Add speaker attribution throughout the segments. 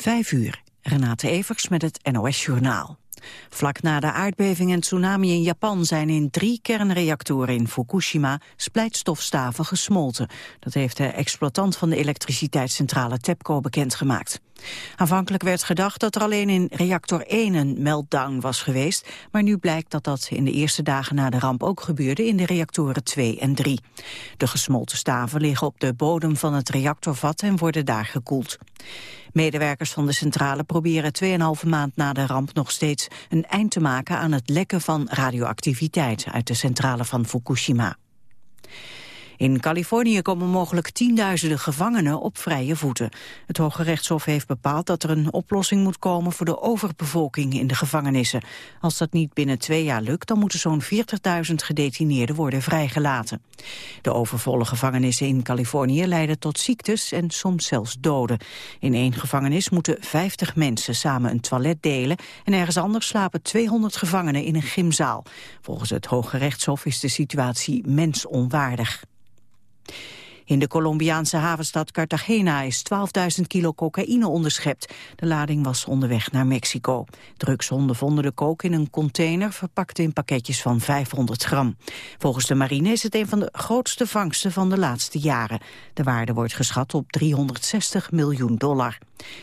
Speaker 1: Vijf uur. Renate Evers met het NOS Journaal. Vlak na de aardbeving en tsunami in Japan zijn in drie kernreactoren in Fukushima splijtstofstaven gesmolten. Dat heeft de exploitant van de elektriciteitscentrale TEPCO bekendgemaakt. Aanvankelijk werd gedacht dat er alleen in reactor 1 een meltdown was geweest, maar nu blijkt dat dat in de eerste dagen na de ramp ook gebeurde in de reactoren 2 en 3. De gesmolten staven liggen op de bodem van het reactorvat en worden daar gekoeld. Medewerkers van de centrale proberen 2,5 maand na de ramp nog steeds een eind te maken aan het lekken van radioactiviteit uit de centrale van Fukushima. In Californië komen mogelijk tienduizenden gevangenen op vrije voeten. Het Hoge Rechtshof heeft bepaald dat er een oplossing moet komen voor de overbevolking in de gevangenissen. Als dat niet binnen twee jaar lukt, dan moeten zo'n 40.000 gedetineerden worden vrijgelaten. De overvolle gevangenissen in Californië leiden tot ziektes en soms zelfs doden. In één gevangenis moeten 50 mensen samen een toilet delen en ergens anders slapen 200 gevangenen in een gymzaal. Volgens het Hoge Rechtshof is de situatie mensonwaardig. In de Colombiaanse havenstad Cartagena is 12.000 kilo cocaïne onderschept. De lading was onderweg naar Mexico. Drugshonden vonden de coke in een container verpakt in pakketjes van 500 gram. Volgens de marine is het een van de grootste vangsten van de laatste jaren. De waarde wordt geschat op 360 miljoen dollar.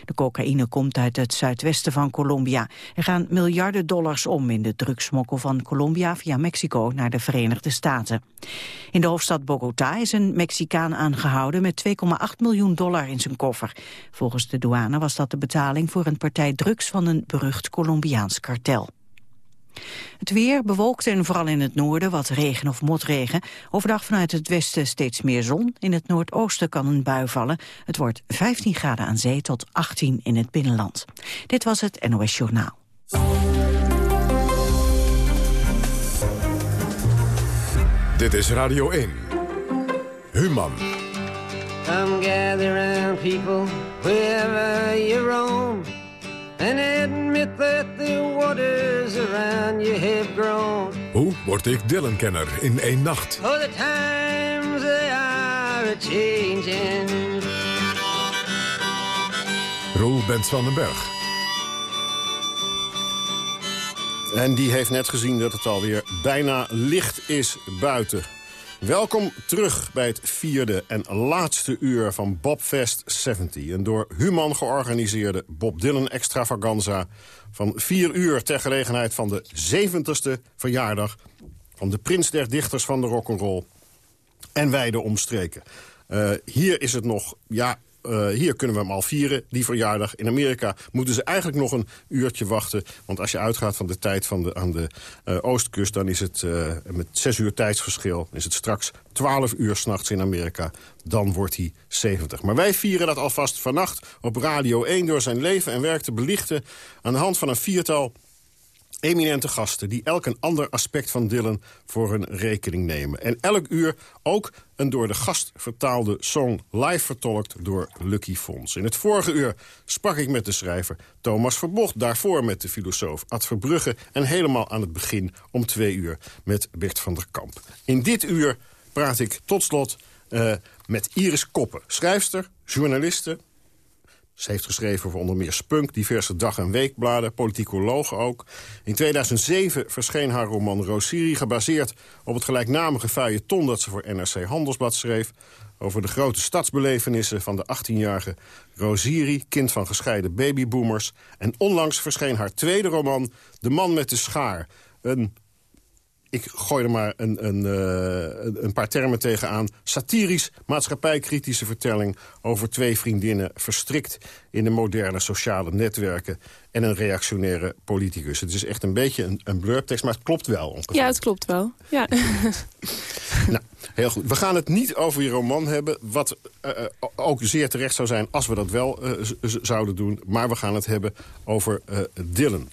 Speaker 1: De cocaïne komt uit het zuidwesten van Colombia. Er gaan miljarden dollars om in de drugsmokkel van Colombia via Mexico naar de Verenigde Staten. In de hoofdstad Bogota is een Mexicaan aangehouden met 2,8 miljoen dollar in zijn koffer. Volgens de douane was dat de betaling voor een partij drugs van een berucht Colombiaans kartel. Het weer bewolkt en vooral in het noorden wat regen of motregen. Overdag vanuit het westen steeds meer zon. In het noordoosten kan een bui vallen. Het wordt 15 graden aan zee tot 18 in het binnenland. Dit was het NOS Journaal.
Speaker 2: Dit is Radio 1. Human. Come gather around people wherever you roam. And admit that the waters around you have grown. Hoe word ik Dylan-kenner in één nacht? Oh, the times they are a-changing. Roel Bens van den Berg.
Speaker 3: En die heeft net gezien dat het alweer bijna licht is buiten. Welkom terug bij het vierde en laatste uur van Bobfest 70. Een door Human georganiseerde Bob Dylan extravaganza... van vier uur ter gelegenheid van de 70ste verjaardag... van de prins der dichters van de rock'n'roll en wijde omstreken. Uh, hier is het nog ja, uh, hier kunnen we hem al vieren, die verjaardag. In Amerika moeten ze eigenlijk nog een uurtje wachten. Want als je uitgaat van de tijd van de, aan de uh, oostkust... dan is het uh, met zes uur tijdsverschil... is het straks twaalf uur s'nachts in Amerika. Dan wordt hij 70. Maar wij vieren dat alvast vannacht op Radio 1... door zijn leven en werk te belichten... aan de hand van een viertal eminente gasten die elk een ander aspect van Dylan voor hun rekening nemen. En elk uur ook een door de gast vertaalde song live vertolkt door Lucky Fons. In het vorige uur sprak ik met de schrijver Thomas Verbocht, daarvoor met de filosoof Ad Verbrugge en helemaal aan het begin om twee uur met Bert van der Kamp. In dit uur praat ik tot slot uh, met Iris Koppen, schrijfster, journaliste, ze heeft geschreven voor onder meer Spunk, diverse dag- en weekbladen, politicologen ook. In 2007 verscheen haar roman Rosiri, gebaseerd op het gelijknamige feuilleton dat ze voor NRC Handelsblad schreef over de grote stadsbelevenissen van de 18-jarige Rosiri, kind van gescheiden babyboomers. En onlangs verscheen haar tweede roman, De man met de schaar. Een ik gooi er maar een, een, uh, een paar termen tegenaan. Satirisch, maatschappijkritische vertelling over twee vriendinnen... verstrikt in de moderne sociale netwerken en een reactionaire politicus. Het is echt een beetje een, een blurtekst, maar het klopt wel. Ongeveer.
Speaker 4: Ja, het klopt wel. Ja.
Speaker 3: nou, heel goed. We gaan het niet over je roman hebben, wat uh, ook zeer terecht zou zijn... als we dat wel uh, zouden doen, maar we gaan het hebben over Dylan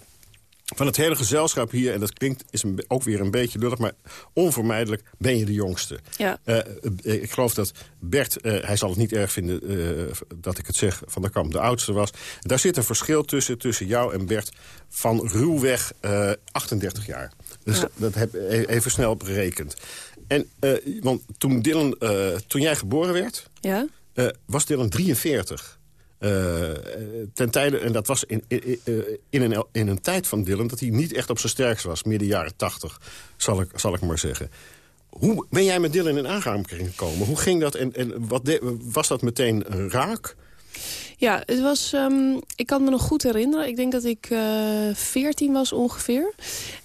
Speaker 3: van het hele gezelschap hier, en dat klinkt is ook weer een beetje lullig... maar onvermijdelijk ben je de jongste.
Speaker 4: Ja. Uh,
Speaker 3: ik geloof dat Bert, uh, hij zal het niet erg vinden uh, dat ik het zeg... van de kamp de oudste was. Daar zit een verschil tussen, tussen jou en Bert van ruwweg 38 jaar. Dus ja. dat heb e-, even snel berekend. En, want toen, Dylan, toen jij geboren werd,
Speaker 4: ja?
Speaker 3: was Dylan 43... ten tijde, en dat was in, in, in, een, in een tijd van Dylan... dat hij niet echt op zijn sterkst was, midden jaren tachtig, zal ik, zal ik maar zeggen. Hoe ben jij met Dylan in aanraking gekomen? Hoe ging dat en, en wat was dat meteen raak?
Speaker 4: Ja, het was, um, ik kan me nog goed herinneren. Ik denk dat ik eh, 14 was ongeveer.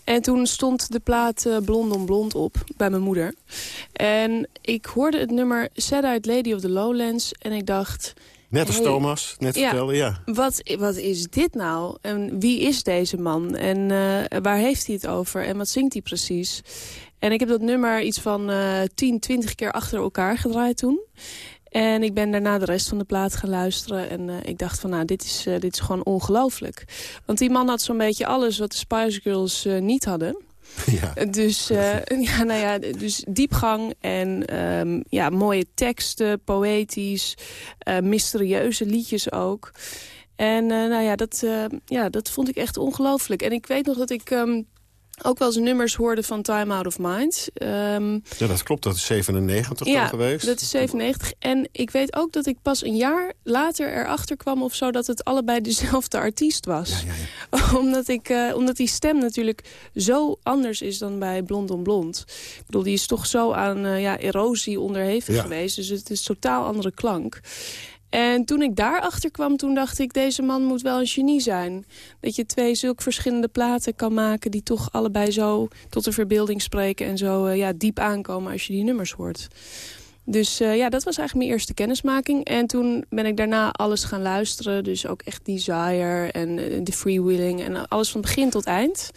Speaker 4: En toen stond de plaat uh, Blond on Blond op bij mijn moeder. En ik hoorde het nummer Sad Eyed Lady of the Lowlands. En ik dacht...
Speaker 3: Net als Thomas net ja, vertelde, ja.
Speaker 4: Wat, wat is dit nou? En wie is deze man? En uh, waar heeft hij het over? En wat zingt hij precies? En ik heb dat nummer iets van uh, 10, 20 keer achter elkaar gedraaid toen. En ik ben daarna de rest van de plaat gaan luisteren. En uh, ik dacht van, nou, dit is, uh, dit is gewoon ongelooflijk. Want die man had zo'n beetje alles wat de Spice Girls niet hadden. Ja. Dus, ja, nou ja, dus diepgang en um, ja, mooie teksten, poëtisch, mysterieuze liedjes ook. En nou ja, dat, ja, dat vond ik echt ongelooflijk. En ik weet nog dat ik... Um, ook wel eens nummers hoorde van Time Out of Mind. Um,
Speaker 3: ja, dat klopt. Dat is 97 ja, geweest.
Speaker 4: dat is 97. En ik weet ook dat ik pas een jaar later erachter kwam of zo... dat het allebei dezelfde artiest was. Ja, ja, ja. omdat, ik, uh, omdat die stem natuurlijk zo anders is dan bij Blond on Blond. Ik bedoel, die is toch zo aan uh, ja, erosie onderhevig geweest. Dus het is totaal andere klank. En toen ik daarachter kwam, toen dacht ik... deze man moet wel een genie zijn. Dat je twee zulke verschillende platen kan maken... die toch allebei zo tot de verbeelding spreken... en zo uh, ja, diep aankomen als je die nummers hoort. Dus uh, ja, dat was eigenlijk mijn eerste kennismaking. En toen ben ik daarna alles gaan luisteren. Dus ook echt Desire en uh, The Freewheeling... en alles van begin tot eind.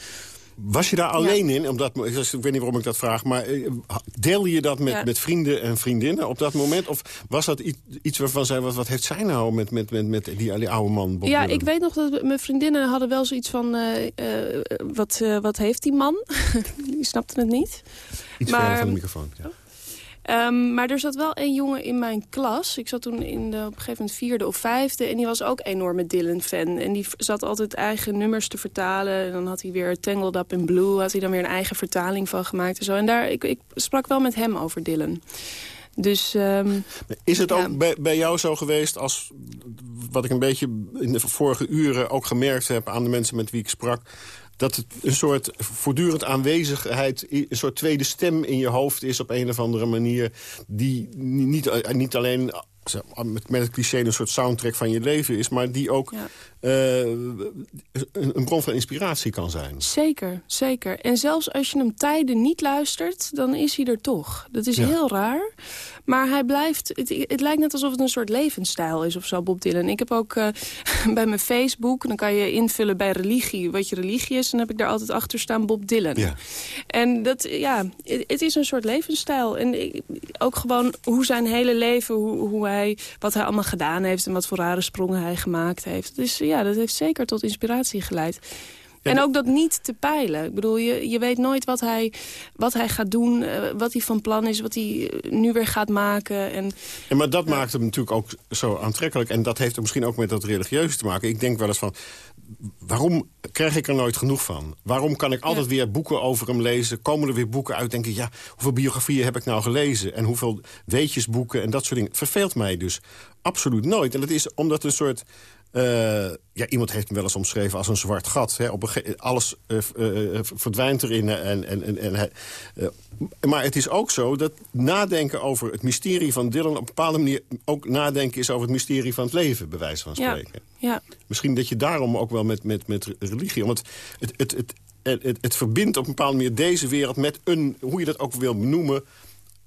Speaker 3: Was je daar alleen in? Omdat, ik weet niet waarom ik dat vraag, maar eh, deelde je dat met, met vrienden en vriendinnen op dat moment? Of was dat iets waarvan zij, wat, wat heeft zij nou met, met, met, met die, die oude man? Bob
Speaker 4: ja, ik weet nog dat mijn vriendinnen hadden wel zoiets van, uh, uh, wat, wat heeft die man? die snapten het niet.
Speaker 3: Iets maar, van de microfoon, ja.
Speaker 4: Um, maar er zat wel een jongen in mijn klas. Ik zat toen in de, op een gegeven moment vierde of vijfde. En die was ook enorme Dylan-fan. En die zat altijd eigen nummers te vertalen. En dan had hij weer Tangled Up in Blue. Had hij dan weer een eigen vertaling van gemaakt. En, zo. en daar, ik, ik sprak wel met hem over Dylan. Dus, um,
Speaker 3: is het ook bij, bij, jou zo geweest als wat ik een beetje in de vorige uren ook gemerkt heb aan de mensen met wie ik sprak dat het een soort voortdurend aanwezigheid... een soort tweede stem in je hoofd is op een of andere manier... die niet, niet alleen met, het cliché een soort soundtrack van je leven is... maar die ook uh, een, bron van inspiratie kan zijn.
Speaker 4: Zeker, zeker. En zelfs als je hem tijden niet luistert, dan is hij er toch. Dat is heel raar. Maar hij blijft... Het, het, lijkt net alsof het een soort levensstijl is of zo, Bob Dylan. Ik heb ook uh, bij mijn Facebook... dan kan je invullen bij religie wat je religie is... en dan heb ik daar altijd achter staan Bob Dylan. Ja. En dat, ja, het, het is een soort levensstijl. En ook gewoon hoe zijn hele leven, hoe, hoe hij, wat hij allemaal gedaan heeft... en wat voor rare sprongen hij gemaakt heeft. Dus ja, dat heeft zeker tot inspiratie geleid. En ook dat niet te peilen. Ik bedoel, je, je weet nooit wat hij, wat hij gaat doen, uh, wat hij van plan is... wat hij eh, nu weer gaat maken. En,
Speaker 3: ja, maar dat maakt hem natuurlijk ook zo aantrekkelijk. En dat heeft er misschien ook met dat religieuze te maken. Ik denk wel eens van, waarom krijg ik er nooit genoeg van? Waarom kan ik altijd weer boeken over hem lezen? Komen er weer boeken uit? Denk ik, ja, hoeveel biografieën heb ik nou gelezen? En hoeveel weetjesboeken en dat soort dingen. Het verveelt mij dus absoluut nooit. En dat is omdat een soort uh, ja, iemand heeft hem wel eens omschreven als een zwart gat. Hè. Op een alles uh, uh, verdwijnt erin. En, en, en, en maar het is ook zo dat nadenken over het mysterie van Dylan... op een bepaalde manier ook nadenken is over het mysterie van het leven, bij wijze van spreken.
Speaker 4: Ja, ja.
Speaker 3: Misschien dat je daarom ook wel met, met, met religie... want het, het, het, het, het verbindt op een bepaalde manier deze wereld met een, hoe je dat ook wil benoemen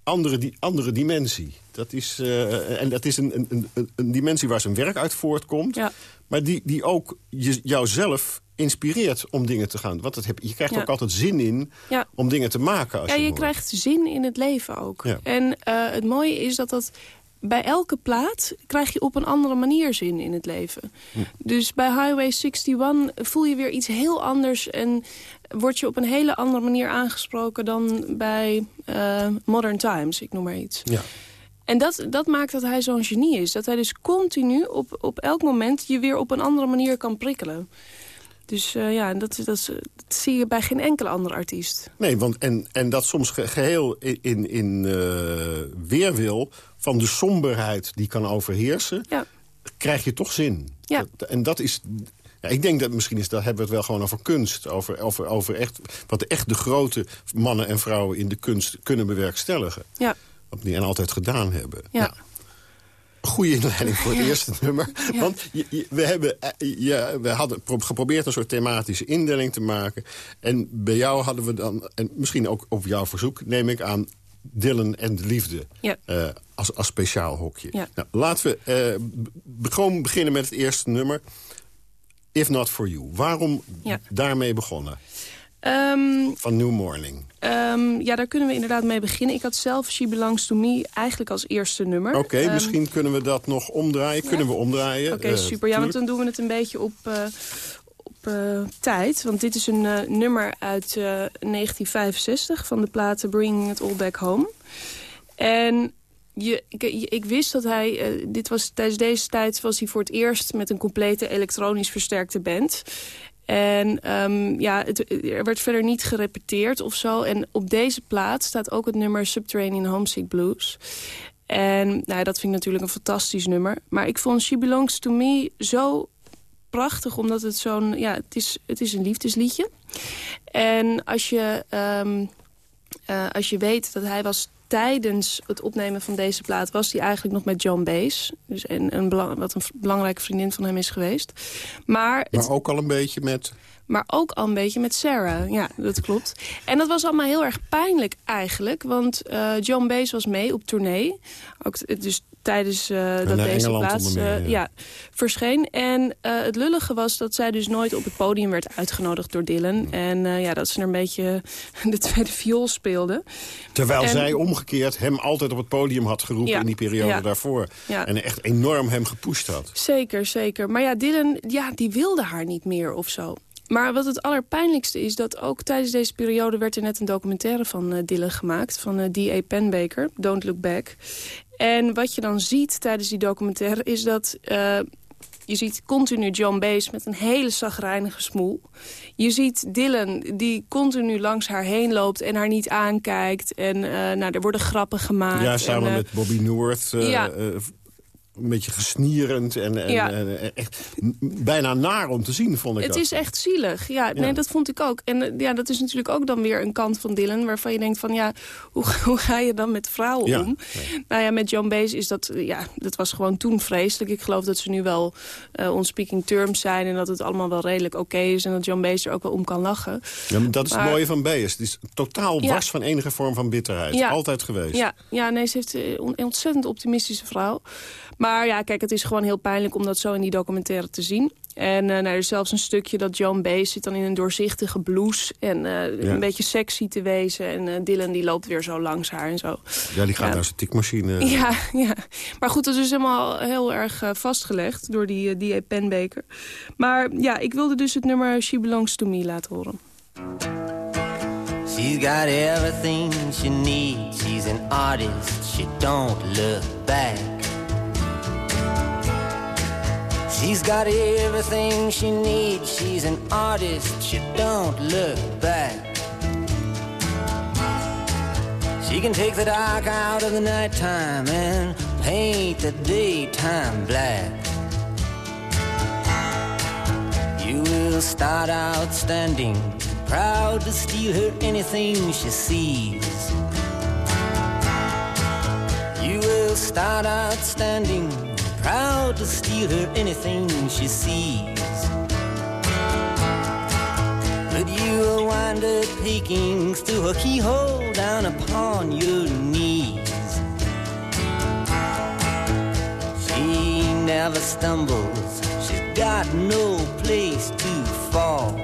Speaker 3: andere, die, andere dimensie. Dat is, uh, en dat is een, een, een, een, dimensie waar zijn werk uit voortkomt. Ja. Maar die, die ook je, jouzelf inspireert om dingen te gaan. Want dat heb, je krijgt ook altijd zin in ja. om dingen te maken. Als
Speaker 4: ja,
Speaker 3: je,
Speaker 4: je krijgt zin in het leven ook. En uh, het mooie is dat dat bij elke plaat krijg je op een andere manier zin in het leven. Hm. Dus bij Highway 61 voel je weer iets heel anders... en word je op een hele andere manier aangesproken dan bij uh, Modern Times, ik noem maar iets. Ja. En dat, dat maakt dat hij zo'n genie is. Dat hij dus continu op, op elk moment je weer op een andere manier kan prikkelen. Dus uh, ja, dat, dat, dat, zie je bij geen enkele andere artiest.
Speaker 3: Nee, want en, en dat soms geheel in, in uh, weerwil van de somberheid die kan overheersen... Ja krijg je toch zin.
Speaker 4: Ja.
Speaker 3: en dat is... Ja, ik denk dat misschien is, dat hebben we het wel gewoon over kunst. Over, over, over echt, wat echt de grote mannen en vrouwen in de kunst kunnen bewerkstelligen.
Speaker 4: Ja.
Speaker 3: Wat die en altijd gedaan hebben.
Speaker 4: Ja.
Speaker 3: Nou, goede inleiding voor het eerste nummer. Want je, we, hebben, eh, je, we hadden geprobeerd een soort thematische indeling te maken. En bij jou hadden we dan, en misschien ook op jouw verzoek... neem ik aan Dylan en de liefde
Speaker 4: ja.
Speaker 3: uh, als, als speciaal hokje. Nou, laten we uh, gewoon beginnen met het eerste nummer. If Not For You. Waarom
Speaker 4: ja.
Speaker 3: daarmee begonnen?
Speaker 4: Um,
Speaker 3: Van New Morning.
Speaker 4: Um, ja, daar kunnen we inderdaad mee beginnen. Ik had zelf She Belongs To Me eigenlijk als eerste nummer.
Speaker 3: Oké, okay, um, misschien kunnen we dat nog omdraaien. Ja? Kunnen we omdraaien.
Speaker 4: Oké, okay, uh, super. Ja, want dan doen we het een beetje op, uh, op uh, tijd. Want dit is een nummer uit 1965 van de platen Bringing It All Back Home. En je, ik, wist dat hij, uh, dit was, tijdens deze tijd was hij voor het eerst met een complete elektronisch versterkte band. En um, ja, het, er werd verder niet gerepeteerd of zo. En op deze plaat staat ook het nummer Subterranean Homesick Blues. En nou, dat vind ik natuurlijk een fantastisch nummer. Maar ik vond She Belongs To Me zo prachtig, omdat het zo'n... Ja, het is, het is een liefdesliedje. En als je, um, uh, als je weet dat hij was tijdens het opnemen van deze plaat was hij eigenlijk nog met John Baez. Dus een, een belang, wat een belangrijke vriendin van hem is geweest. Maar,
Speaker 3: maar ook al een beetje met...
Speaker 4: Maar ook al een beetje met Sarah. Ja, dat klopt. En dat was allemaal heel erg pijnlijk eigenlijk. Want uh, John Baez was mee op tournee. Ook, dus tijdens uh, dat deze
Speaker 3: Engeland
Speaker 4: plaats
Speaker 3: meer, ja.
Speaker 4: uh, ja, verscheen. En uh, het lullige was dat zij dus nooit op het podium werd uitgenodigd door Dylan. En ja, dat ze er een beetje de tweede viool speelde.
Speaker 3: Terwijl
Speaker 4: en,
Speaker 3: zij omgekeerd hem altijd op het podium had geroepen
Speaker 4: ja,
Speaker 3: in die periode
Speaker 4: ja,
Speaker 3: daarvoor. En echt enorm hem gepusht had.
Speaker 4: Zeker, zeker. Maar ja, Dylan ja, die wilde haar niet meer of zo. Maar wat het allerpijnlijkste is, dat ook tijdens deze periode... werd er net een documentaire van uh, Dylan gemaakt, van uh, D.A. Penbaker, Don't Look Back. En wat je dan ziet tijdens die documentaire is dat... Uh, je ziet continu John Baez met een hele zagrijnige smoel. Je ziet Dylan die continu langs haar heen loopt en haar niet aankijkt. En nou, er worden grappen gemaakt.
Speaker 3: Ja, samen
Speaker 4: en,
Speaker 3: met Bobby Noord...
Speaker 4: ja
Speaker 3: een beetje gesnierend en, en,
Speaker 4: ja.
Speaker 3: en, echt bijna naar om te zien, vond ik
Speaker 4: Het
Speaker 3: dat.
Speaker 4: is echt zielig. Ja, nee, dat vond ik ook. En ja, dat is natuurlijk ook dan weer een kant van Dylan... waarvan je denkt van, ja, hoe, hoe ga je dan met vrouwen
Speaker 3: Ja,
Speaker 4: om? Nou ja, met John Baez is dat, ja, dat was gewoon toen vreselijk. Ik geloof dat ze nu wel uh, on speaking terms zijn... en dat het allemaal wel redelijk oké is... en dat John Baez er ook wel om kan lachen.
Speaker 3: Ja, maar dat is
Speaker 4: Maar-
Speaker 3: het mooie van Baez. Het is totaal was van enige vorm van bitterheid.
Speaker 4: Ja.
Speaker 3: Altijd geweest.
Speaker 4: Ja, ja, nee, ze heeft eh, een ontzettend optimistische vrouw. Maar ja, kijk, het is gewoon heel pijnlijk om dat zo in die documentaire te zien. En eh, nou, er is zelfs een stukje dat John Baez zit dan in een doorzichtige blouse... en eh,
Speaker 3: Ja.
Speaker 4: een beetje sexy te wezen. En eh, Dylan die loopt weer zo langs haar en zo.
Speaker 3: Ja, die gaat
Speaker 4: Ja.
Speaker 3: naar zijn tikmachine.
Speaker 4: Ja, ja. Maar goed, dat is helemaal heel erg vastgelegd door die uh, D.A. Penbaker. Maar ja, ik wilde dus het nummer She Belongs To Me laten horen.
Speaker 5: She's got everything she needs. She's an artist. She don't look back. She's got everything she needs. She's an artist. She don't look back. She can take the dark out of the nighttime and paint the daytime black. You will start out standing, proud to steal her anything she sees. You will start out standing, proud to steal her anything she sees. But you will wind up peeking through a keyhole down upon your knees. She never stumbles, she's got no place to fall.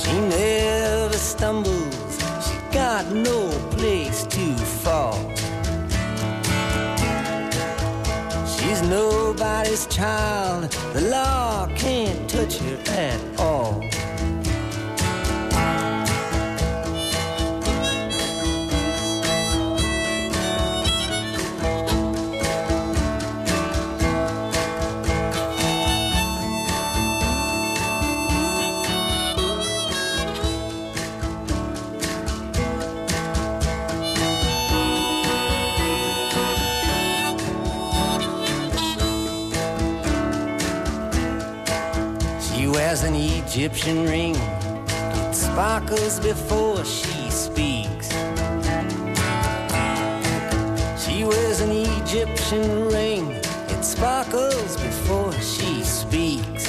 Speaker 5: She never stumbles, she's got no place to fall. Nobody's child, the law can't touch her at all.
Speaker 6: Has an Egyptian ring. It sparkles before she speaks. She wears an Egyptian ring. It sparkles before she speaks.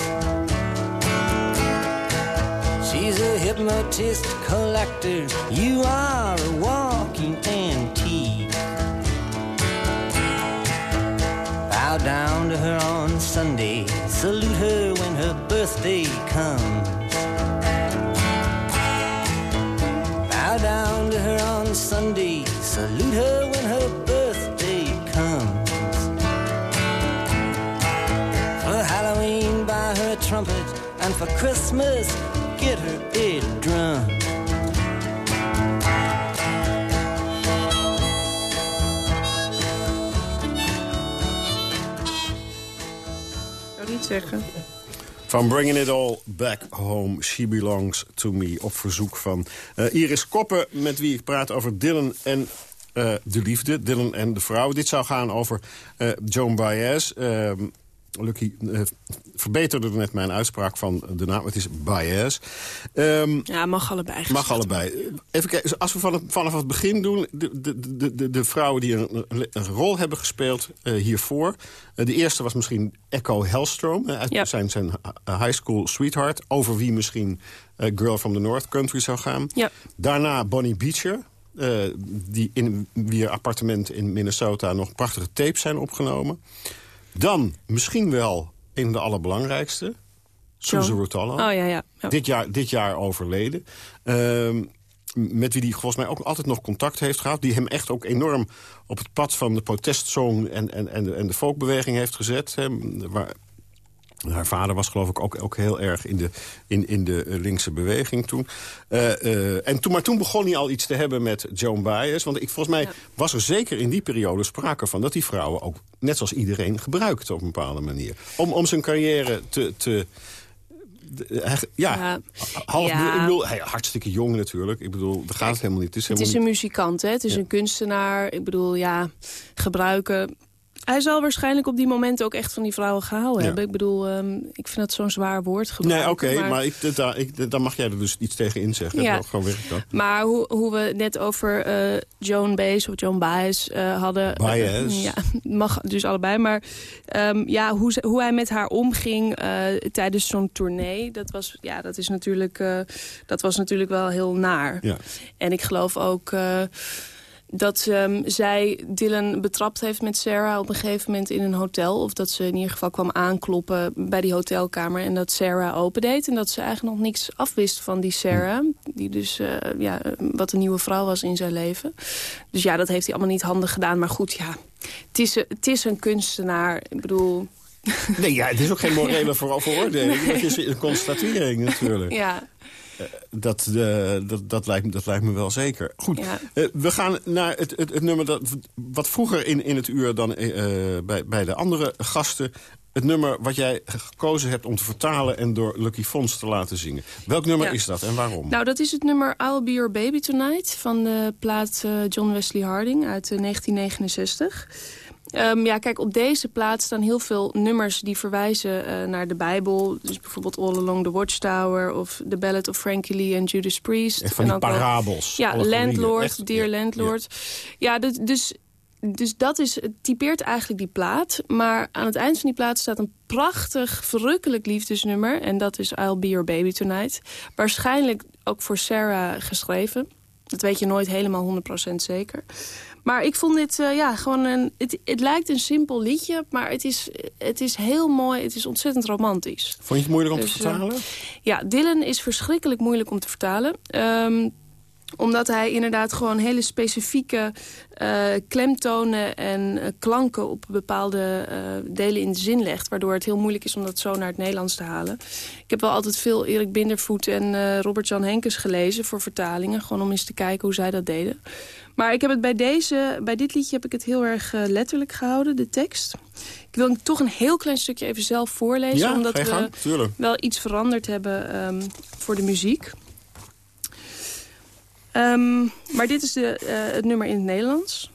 Speaker 6: She's a hypnotist collector. You are a walking antique. Bow down to her on Sunday. Salute her her birthday comes. Bow down to her on Sunday. Salute her when her birthday comes. For Halloween, buy her a trumpet. And for Christmas, get her a drum.
Speaker 4: niet zeggen.
Speaker 3: Van Bringing It All Back Home, She Belongs to Me. Op verzoek van uh, Iris Koppen, met wie ik praat over Dylan en uh, de liefde. Dylan en de vrouw. Dit zou gaan over uh, Joan Baez. Ehm, Lucky uh, verbeterde net mijn uitspraak van de naam. Het is Baez.
Speaker 4: Um, ja, mag allebei.
Speaker 3: Mag allebei. Even kijken, als we van het, vanaf het begin doen... de, de, de, de, de vrouwen die een, een, rol hebben gespeeld uh, hiervoor... Uh, de eerste was misschien Echo Hellstrom... uit ja. zijn, zijn high school sweetheart... over wie misschien Girl from the North Country zou gaan.
Speaker 4: Ja.
Speaker 3: Daarna Bonnie Beecher... Die in wier appartement in Minnesota nog prachtige tapes zijn opgenomen. Dan misschien wel van de allerbelangrijkste. Susan Rotolo.
Speaker 4: Oh, ja, ja. ja.
Speaker 3: Dit, jaar, dit jaar overleden. Uh, met wie hij volgens mij ook altijd nog contact heeft gehad. Die hem echt ook enorm op het pad van de protestsong en, en, en, de, en de folkbeweging heeft gezet. Hè, waar, haar vader was geloof ik ook, ook heel erg in de, in, in de linkse beweging toen. Uh, uh, en toen. Maar toen begon hij al iets te hebben met Joan Baez. Want ik, volgens mij ja. was er zeker in die periode sprake van... dat die vrouwen ook, net zoals iedereen, gebruikte op een bepaalde manier. Om, om zijn carrière te... te ja, ja. Half, ja. Ik bedoel, hij, hartstikke jong natuurlijk. Ik bedoel, daar gaat het helemaal niet.
Speaker 4: Het is, het is een muzikant, hè? het is ja. een kunstenaar. Ik bedoel, ja, gebruiken hij zal waarschijnlijk op die momenten ook echt van die vrouwen gehouden ja. hebben. Ik bedoel, um, ik vind dat zo'n zwaar woord.
Speaker 3: Nee, oké, okay, maar, maar ik, daar, ik, daar mag jij er dus iets tegen inzeggen.
Speaker 4: Ja.
Speaker 3: Gewoon werkt dat.
Speaker 4: Maar hoe, hoe we net over uh, Joan Baez of Joan Baez uh, hadden...
Speaker 3: Baez.
Speaker 4: Ja, mag dus allebei. Maar um, ja, hoe, ze, hoe hij met haar omging tijdens zo'n tournee... Dat was, ja, dat, is natuurlijk, dat was natuurlijk wel heel naar.
Speaker 3: Ja.
Speaker 4: En ik geloof ook dat um, zij Dylan betrapt heeft met Sarah op een gegeven moment in een hotel. Of dat ze in ieder geval kwam aankloppen bij die hotelkamer en dat Sarah opendeed. En dat ze eigenlijk nog niks afwist van die Sarah. Die dus uh, ja, wat een nieuwe vrouw was in zijn leven. Dus ja, dat heeft hij allemaal niet handig gedaan. Maar goed, ja, het is, het is een kunstenaar. Ik bedoel...
Speaker 3: Nee, ja, het is ook geen morele ja. veroordeling. Het is een constatering natuurlijk.
Speaker 4: Ja,
Speaker 3: dat, uh, dat, dat, lijkt, dat lijkt me wel zeker. Goed,
Speaker 4: ja.
Speaker 3: uh, we gaan naar het, het, het, nummer dat wat vroeger in, in het uur dan bij, bij de andere gasten... het nummer wat jij gekozen hebt om te vertalen... en door Lucky Fons te laten zingen. Welk nummer
Speaker 4: ja.
Speaker 3: is dat en waarom?
Speaker 4: Nou, dat is het nummer I'll Be Your Baby Tonight... van de plaat John Wesley Harding uit 1969... Um, ja, kijk, op deze plaat staan heel veel nummers die verwijzen uh, naar de Bijbel. Dus bijvoorbeeld All Along the Watchtower of The Ballad of Frankie Lee and Judas Priest.
Speaker 3: Echt van die
Speaker 4: en
Speaker 3: parabels.
Speaker 4: Wel, ja, Landlord, Echt, Dear ja, Landlord. Ja, ja dus, dus dat is, het typeert eigenlijk die plaat. Maar aan het eind van die plaat staat een prachtig, verrukkelijk liefdesnummer. En dat is I'll Be Your Baby Tonight. Waarschijnlijk ook voor Sarah geschreven. Dat weet je nooit helemaal 100% zeker. Maar ik vond dit uh, ja, gewoon een... Het, het lijkt een simpel liedje, maar het is, het is heel mooi. Het is ontzettend romantisch.
Speaker 3: Vond je het moeilijk om dus, te vertalen? Uh,
Speaker 4: ja, Dylan is verschrikkelijk moeilijk om te vertalen. Um, omdat hij inderdaad gewoon hele specifieke uh, klemtonen en klanken op bepaalde delen in de zin legt. Waardoor het heel moeilijk is om dat zo naar het Nederlands te halen. Ik heb wel altijd veel Erik Bindervoet en Robert-Jan Henkes gelezen voor vertalingen. Gewoon om eens te kijken hoe zij dat deden. Maar ik heb het bij, deze, bij dit liedje heb ik het heel erg letterlijk gehouden, de tekst. Ik wil toch een heel klein stukje even zelf voorlezen.
Speaker 3: Ja,
Speaker 4: omdat we
Speaker 3: gang,
Speaker 4: wel iets veranderd hebben um, voor de muziek. Um, maar dit is de, uh, het nummer in het Nederlands.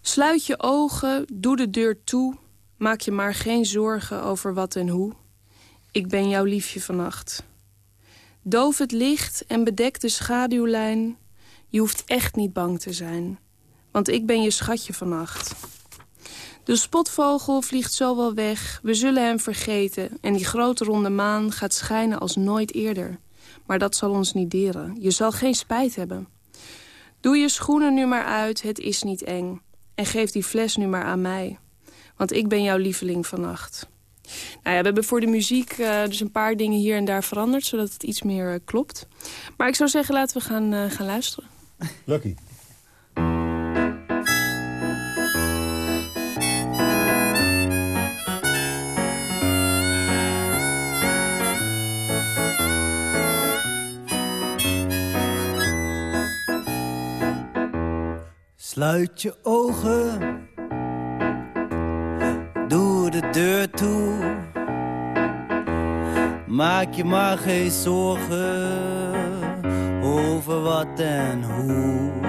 Speaker 4: Sluit je ogen, doe de deur toe. Maak je maar geen zorgen over wat en hoe. Ik ben jouw liefje vannacht. Doof het licht en bedek de schaduwlijn. Je hoeft echt niet bang te zijn. Want ik ben je schatje vannacht. De spotvogel vliegt zo wel weg. We zullen hem vergeten. En die grote ronde maan gaat schijnen als nooit eerder. Maar dat zal ons niet deren. Je zal geen spijt hebben. Doe je schoenen nu maar uit, het is niet eng. En geef die fles nu maar aan mij. Want ik ben jouw lieveling vannacht. Nou ja, we hebben voor de muziek uh, dus een paar dingen hier en daar veranderd... zodat het iets meer uh, klopt. Maar ik zou zeggen, laten we gaan, uh, gaan luisteren.
Speaker 3: Lucky.
Speaker 7: Sluit je ogen, doe de deur toe. Maak je maar geen zorgen over wat en hoe.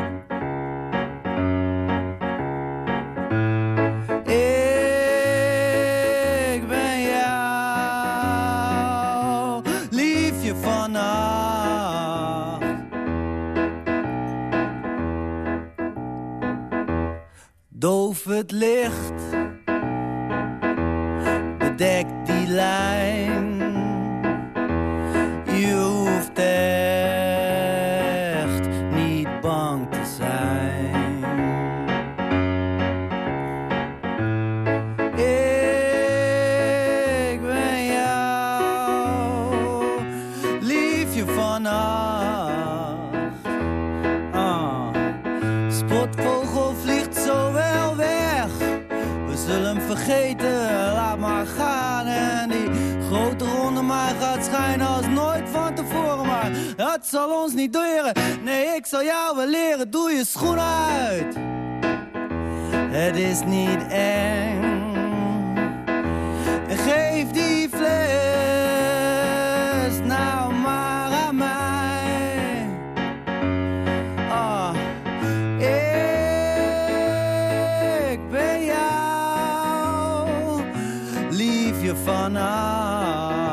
Speaker 7: Liefje vannacht. Alright.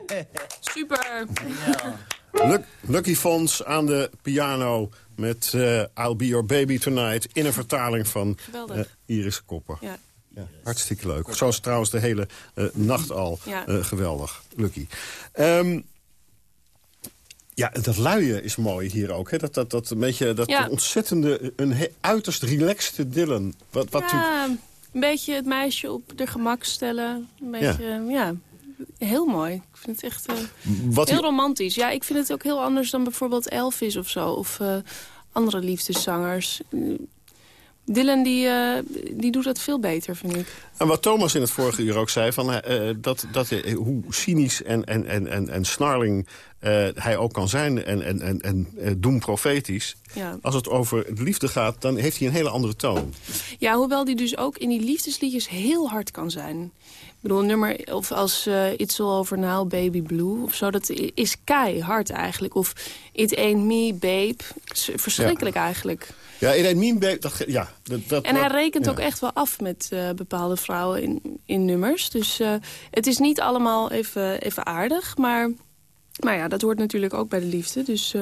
Speaker 4: Super.
Speaker 3: Luck- Lucky Fons aan de piano met eh, I'll Be Your Baby Tonight... in een vertaling van eh, Iris Kopper.
Speaker 4: Ja.
Speaker 3: Ja, hartstikke leuk. Zoals trouwens de hele eh, nacht al.
Speaker 4: Ja.
Speaker 3: Eh, geweldig, Lucky. Ehm, ja, dat luien is mooi hier ook. Hè? Dat, dat, dat, een beetje, dat
Speaker 4: Ja.
Speaker 3: ontzettende, een he- uiterst relaxte Dylan. Wat, wat
Speaker 4: ja, een beetje het meisje op de gemak stellen. Een beetje, ja. Heel mooi. Ik vind het echt eh, heel romantisch. Ja, ik vind het ook heel anders dan bijvoorbeeld Elvis of zo. Of eh, andere liefdeszangers. Eh, Dylan die, die doet dat veel beter, vind ik.
Speaker 3: En wat Thomas in het vorige uur ook zei... Van, dat, dat, hoe cynisch en, en, en, en, en snarling hij ook kan zijn... en, en, en, en doen profetisch.
Speaker 4: Ja.
Speaker 3: Als het over de liefde gaat, dan heeft hij een hele andere toon.
Speaker 4: Ja, hoewel die dus ook in die liefdesliedjes heel hard kan zijn. Ik bedoel, een nummer of als eh, It's All Over Now, Baby Blue of zo... dat is keihard eigenlijk. Of It Ain't Me, Babe. Verschrikkelijk eigenlijk.
Speaker 3: Ja, Irene Mien, dat, ge- ja, dat, dat,
Speaker 4: En hij rekent
Speaker 3: ja.
Speaker 4: ook echt wel af met eh, bepaalde vrouwen in, in nummers. Dus eh, het is niet allemaal even, even aardig. Maar, maar ja, dat hoort natuurlijk ook bij de liefde. Dus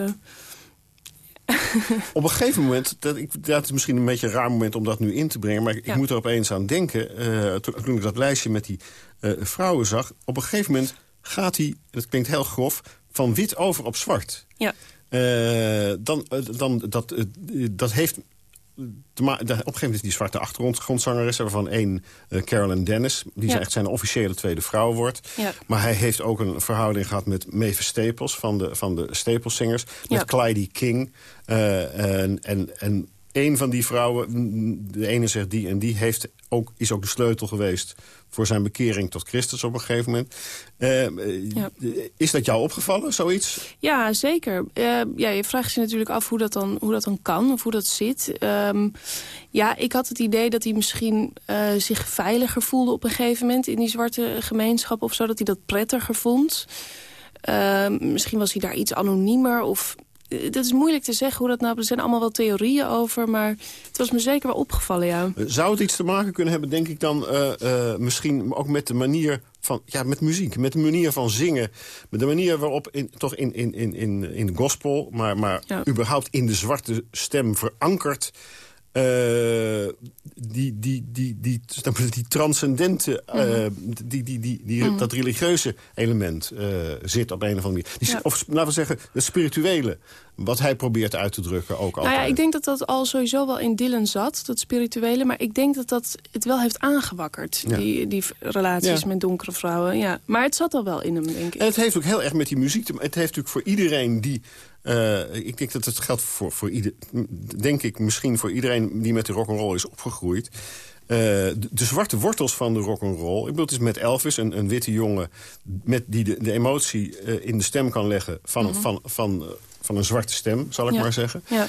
Speaker 3: Op een gegeven moment, dat, ik, dat is misschien een beetje een raar moment om dat nu in te brengen... maar ik,
Speaker 4: Ja.
Speaker 3: ik moet er opeens aan denken, eh, toen, toen ik dat lijstje met die eh, vrouwen zag... op een gegeven moment gaat hij, dat klinkt heel grof, van wit over op zwart.
Speaker 4: ja.
Speaker 3: Eh, dan, dan, dat, dat heeft... op een gegeven moment is die zwarte achtergrondzangeres... waarvan één uh, Carolyn Dennis... die
Speaker 4: Ja.
Speaker 3: echt zijn officiële tweede vrouw wordt.
Speaker 4: Ja.
Speaker 3: Maar hij heeft ook een verhouding gehad met Mavis Staples... van de, van de Staples Singers. Met
Speaker 4: Ja.
Speaker 3: Clyde King. eh, en, en, en een van die vrouwen, de ene zegt die en die, heeft ook, is ook de sleutel geweest voor zijn bekering tot Christus op een gegeven moment. Uh, Is dat jou opgevallen, zoiets?
Speaker 4: Ja, zeker. Uh, ja, je vraagt je natuurlijk af hoe dat dan, hoe dat dan kan of hoe dat zit. Um, ja, ik had het idee dat hij misschien uh, zich veiliger voelde op een gegeven moment... in die zwarte gemeenschap of zo, dat hij dat prettiger vond. Ehm, misschien was hij daar iets anoniemer of eh, dat is moeilijk te zeggen hoe dat nou... Er zijn allemaal wel theorieën over, maar het was me zeker wel opgevallen, ja.
Speaker 3: Eh, zou het iets te maken kunnen hebben, denk ik dan... Uh, misschien ook met de manier van... Ja, met muziek, met de manier van zingen. Met de manier waarop, in, toch in, in, in, in de gospel... maar, maar überhaupt in de zwarte stem verankerd... Uh, die, die, die, die, die transcendente, uh, die, die, die, die, mm. dat religieuze element uh, zit op een of andere manier. Of laten we zeggen, het spirituele, wat hij probeert uit te drukken ook
Speaker 4: nou
Speaker 3: altijd.
Speaker 4: Ja, ik denk dat dat al sowieso wel in Dylan zat, dat spirituele. Maar ik denk dat dat het wel heeft aangewakkerd, die, die relaties met donkere vrouwen. Ja. Maar het zat al wel in hem, denk ik.
Speaker 3: En het heeft ook heel erg met die muziek te Het heeft natuurlijk voor iedereen die uh, ik denk dat het geldt voor, voor ieder, denk ik misschien voor iedereen die met de rock'n'roll is opgegroeid. Uh, de, de, zwarte wortels van de rock'n'roll. Ik bedoel, het is met Elvis, een, een witte jongen... Met, die de, de emotie uh, in de stem kan leggen van, mm -hmm. van, van, van een zwarte stem, zal ik
Speaker 4: ja.
Speaker 3: maar zeggen.
Speaker 4: Ja.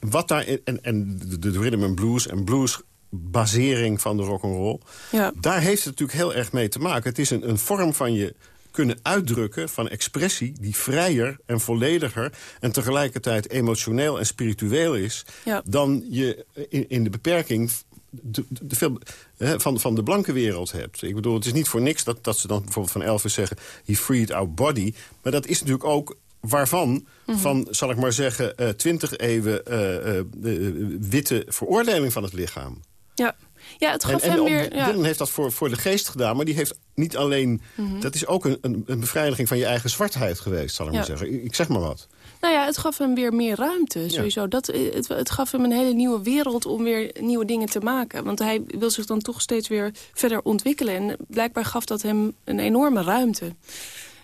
Speaker 3: wat daar, en, en de, de rhythm and blues en blues basering van de rock'n'roll...
Speaker 4: Ja.
Speaker 3: daar heeft het natuurlijk heel erg mee te maken. Het is een, een vorm van je kunnen uitdrukken van expressie... die vrijer en vollediger en tegelijkertijd emotioneel en spiritueel is...
Speaker 4: Ja.
Speaker 3: dan je in, in de beperking de, veel, hè, van, van de blanke wereld hebt. Ik bedoel, het is niet voor niks dat, dat ze dan bijvoorbeeld van Elvis zeggen... he freed our body. Maar dat is natuurlijk ook waarvan, mm -hmm. van, zal ik maar zeggen... twintig uh, eeuwen uh, uh, witte veroordeling van het lichaam.
Speaker 4: Ja. Ja, het gaf
Speaker 3: en,
Speaker 4: hem
Speaker 3: en
Speaker 4: weer... Ja.
Speaker 3: Dylan heeft dat voor, voor de geest gedaan, maar die heeft niet alleen... Mm -hmm. Dat is ook een, een, bevrijding van je eigen zwartheid geweest, zal ik ja. maar zeggen. Ik, ik, zeg maar wat.
Speaker 4: Nou ja, het gaf hem weer meer ruimte, sowieso. Ja. Dat, het, het, gaf hem een hele nieuwe wereld om weer nieuwe dingen te maken. Want hij wil zich dan toch steeds weer verder ontwikkelen. En blijkbaar gaf dat hem een enorme ruimte.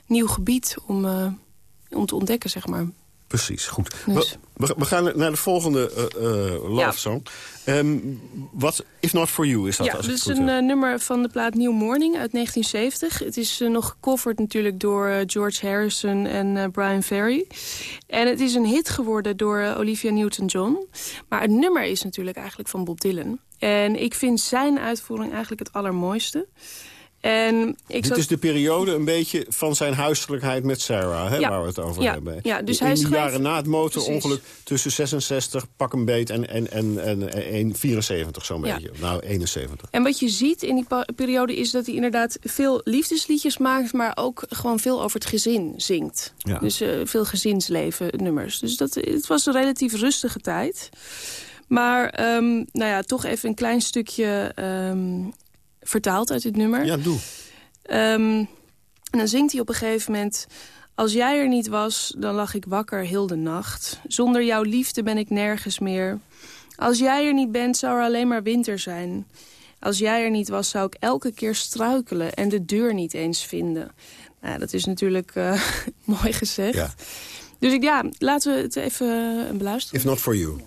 Speaker 4: Nieuw gebied om, uh, om te ontdekken, zeg maar.
Speaker 3: Precies, goed. Dus. We, we, gaan naar de volgende uh, uh, love ja. song. Um, wat If Not For You is dat?
Speaker 4: Ja,
Speaker 3: als
Speaker 4: dus het is een uh, nummer van de plaat New Morning uit 1970. Het is nog gecoverd natuurlijk door George Harrison en Brian Ferry. En het is een hit geworden door Olivia Newton-John. Maar het nummer is natuurlijk eigenlijk van Bob Dylan. En ik vind zijn uitvoering eigenlijk het allermooiste. En ik
Speaker 3: Dit
Speaker 4: zat...
Speaker 3: is de periode een beetje van zijn huiselijkheid met Sarah, hè,
Speaker 4: ja.
Speaker 3: waar we het over
Speaker 4: ja.
Speaker 3: hebben.
Speaker 4: Ja, dus
Speaker 3: in
Speaker 4: hij schreef...
Speaker 3: jaren na het motorongeluk tussen 66, pak een beet, en, en, en, en, en 74 zo'n beetje. Nou, 71.
Speaker 4: En wat je ziet in die periode is dat hij inderdaad veel liefdesliedjes maakt... maar ook gewoon veel over het gezin zingt.
Speaker 3: Ja.
Speaker 4: Dus uh, veel gezinsleven nummers. Dus dat, het was een relatief rustige tijd. Maar um, nou ja, toch even een klein stukje um, vertaald uit dit nummer.
Speaker 3: Ja, doe.
Speaker 4: Um, en dan zingt hij op een gegeven moment... Als jij er niet was, dan lag ik wakker heel de nacht. Zonder jouw liefde ben ik nergens meer. Als jij er niet bent, zou er alleen maar winter zijn. Als jij er niet was, zou ik elke keer struikelen... en de deur niet eens vinden. Nou, dat is natuurlijk uh, mooi gezegd.
Speaker 3: Ja.
Speaker 4: Dus ik, ja, laten we het even uh, beluisteren.
Speaker 3: If not for you.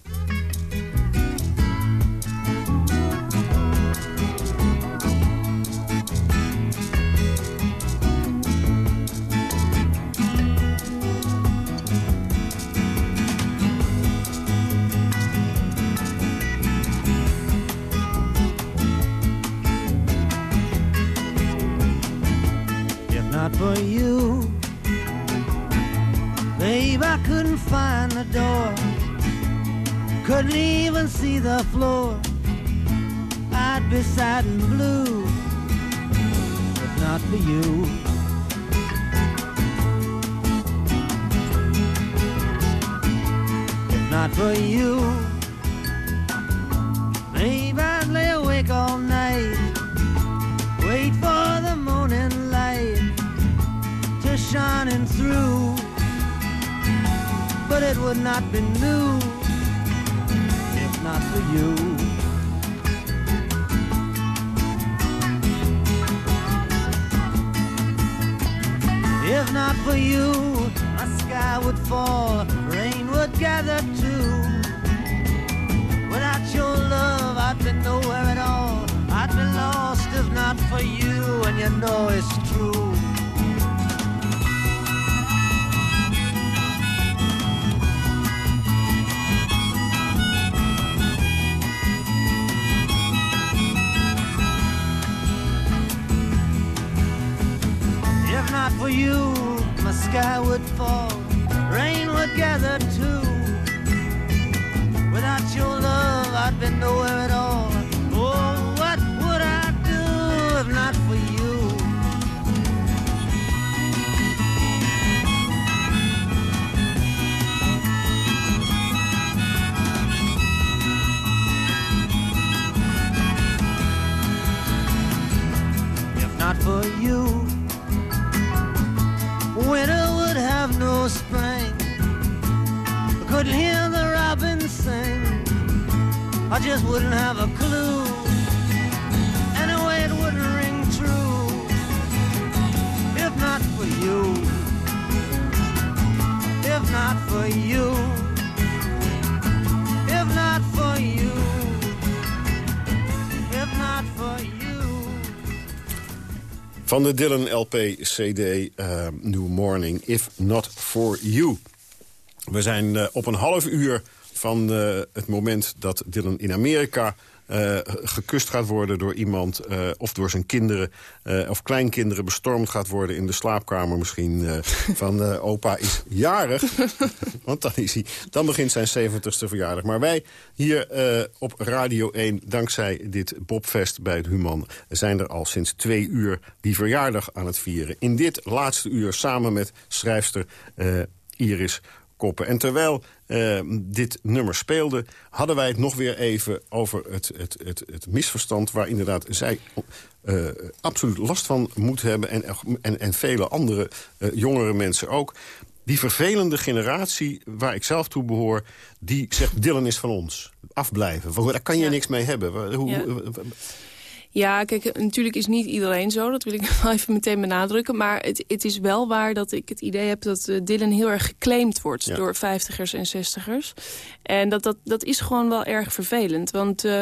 Speaker 5: Not for you. Babe, I couldn't find the door. Couldn't even see the floor. I'd be sad and blue, but not for you. If not for you, babe, I'd lay awake all night. Wait for the morning light is shining through, but it would not be new if not for you. If not for you, my sky would fall, rain would gather too. Without your love, I'd be nowhere at all. I'd be lost if not for you, and you know it's true. I just wouldn't have a clue. Anyway, it wouldn't ring true. If not for you. If not for you. If not for you. If not for you.
Speaker 3: Van de Dylan LP CD uh, New Morning, If Not For You. We zijn uh, op een half uur van uh, het moment dat Dylan in Amerika... Uh, gekust gaat worden door iemand uh, of door zijn kinderen uh, of kleinkinderen bestormd gaat worden in de slaapkamer misschien van opa is jarig. Want dan, is hij, dan begint zijn 70ste verjaardag. Maar wij hier op Radio 1, dankzij dit Bobfest bij het Human... zijn er al sinds twee uur die verjaardag aan het vieren. In dit laatste uur samen met schrijfster Iris Koppen. En terwijl uh, dit nummer speelde... hadden wij het nog weer even over het, het, het, het misverstand... waar inderdaad zij uh, absoluut last van moet hebben... en, en, en vele andere uh, jongere mensen ook. Die vervelende generatie waar ik zelf toe behoor... die zegt, Dylan is van ons. Afblijven. Daar kan je ja. niks mee hebben. Hoe,
Speaker 4: ja. Ja, kijk, natuurlijk is niet iedereen zo. Dat wil ik wel even meteen benadrukken. Maar het, het is wel waar dat ik het idee heb dat uh, Dylan heel erg geclaimd wordt... Ja. door vijftigers en zestigers. En dat, dat, dat is gewoon wel erg vervelend. Want uh,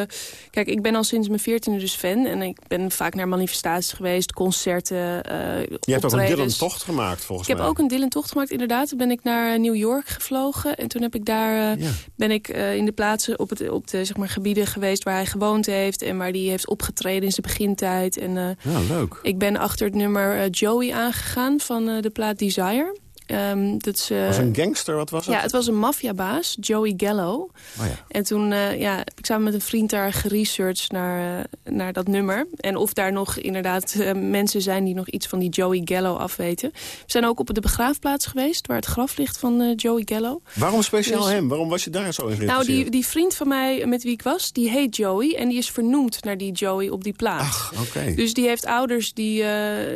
Speaker 4: kijk, ik ben al sinds mijn veertiende dus fan. En ik ben vaak naar manifestaties geweest, concerten, uh,
Speaker 3: Je hebt ook een Dylan-tocht gemaakt, volgens
Speaker 4: ik
Speaker 3: mij.
Speaker 4: Ik heb ook een Dylan-tocht gemaakt, inderdaad. Toen ben ik naar New York gevlogen. En toen heb ik daar, ja. ben ik in de plaatsen op, het, op de zeg maar, gebieden geweest... waar hij gewoond heeft en waar hij heeft opgetreden in zijn begintijd. En,
Speaker 3: ja, leuk.
Speaker 4: Ik ben achter het nummer uh, Joey aangegaan van uh, de plaat Desire. Um, dat is,
Speaker 3: was een gangster, wat was het?
Speaker 4: Ja, het was een maffiabaas, Joey Gallo.
Speaker 3: Oh, ja.
Speaker 4: En toen ja, heb ik samen met een vriend daar geresearched naar, naar dat nummer. En of daar nog inderdaad mensen zijn die nog iets van die Joey Gallo afweten. We zijn ook op de begraafplaats geweest, waar het graf ligt van Joey Gallo.
Speaker 3: Waarom speciaal dus, hem? Waarom was je daar zo in
Speaker 4: Nou, die, die vriend van mij met wie ik was, die heet Joey. En die is vernoemd naar die Joey op die plaats.
Speaker 3: Ach, oké. Okay.
Speaker 4: Dus die heeft ouders die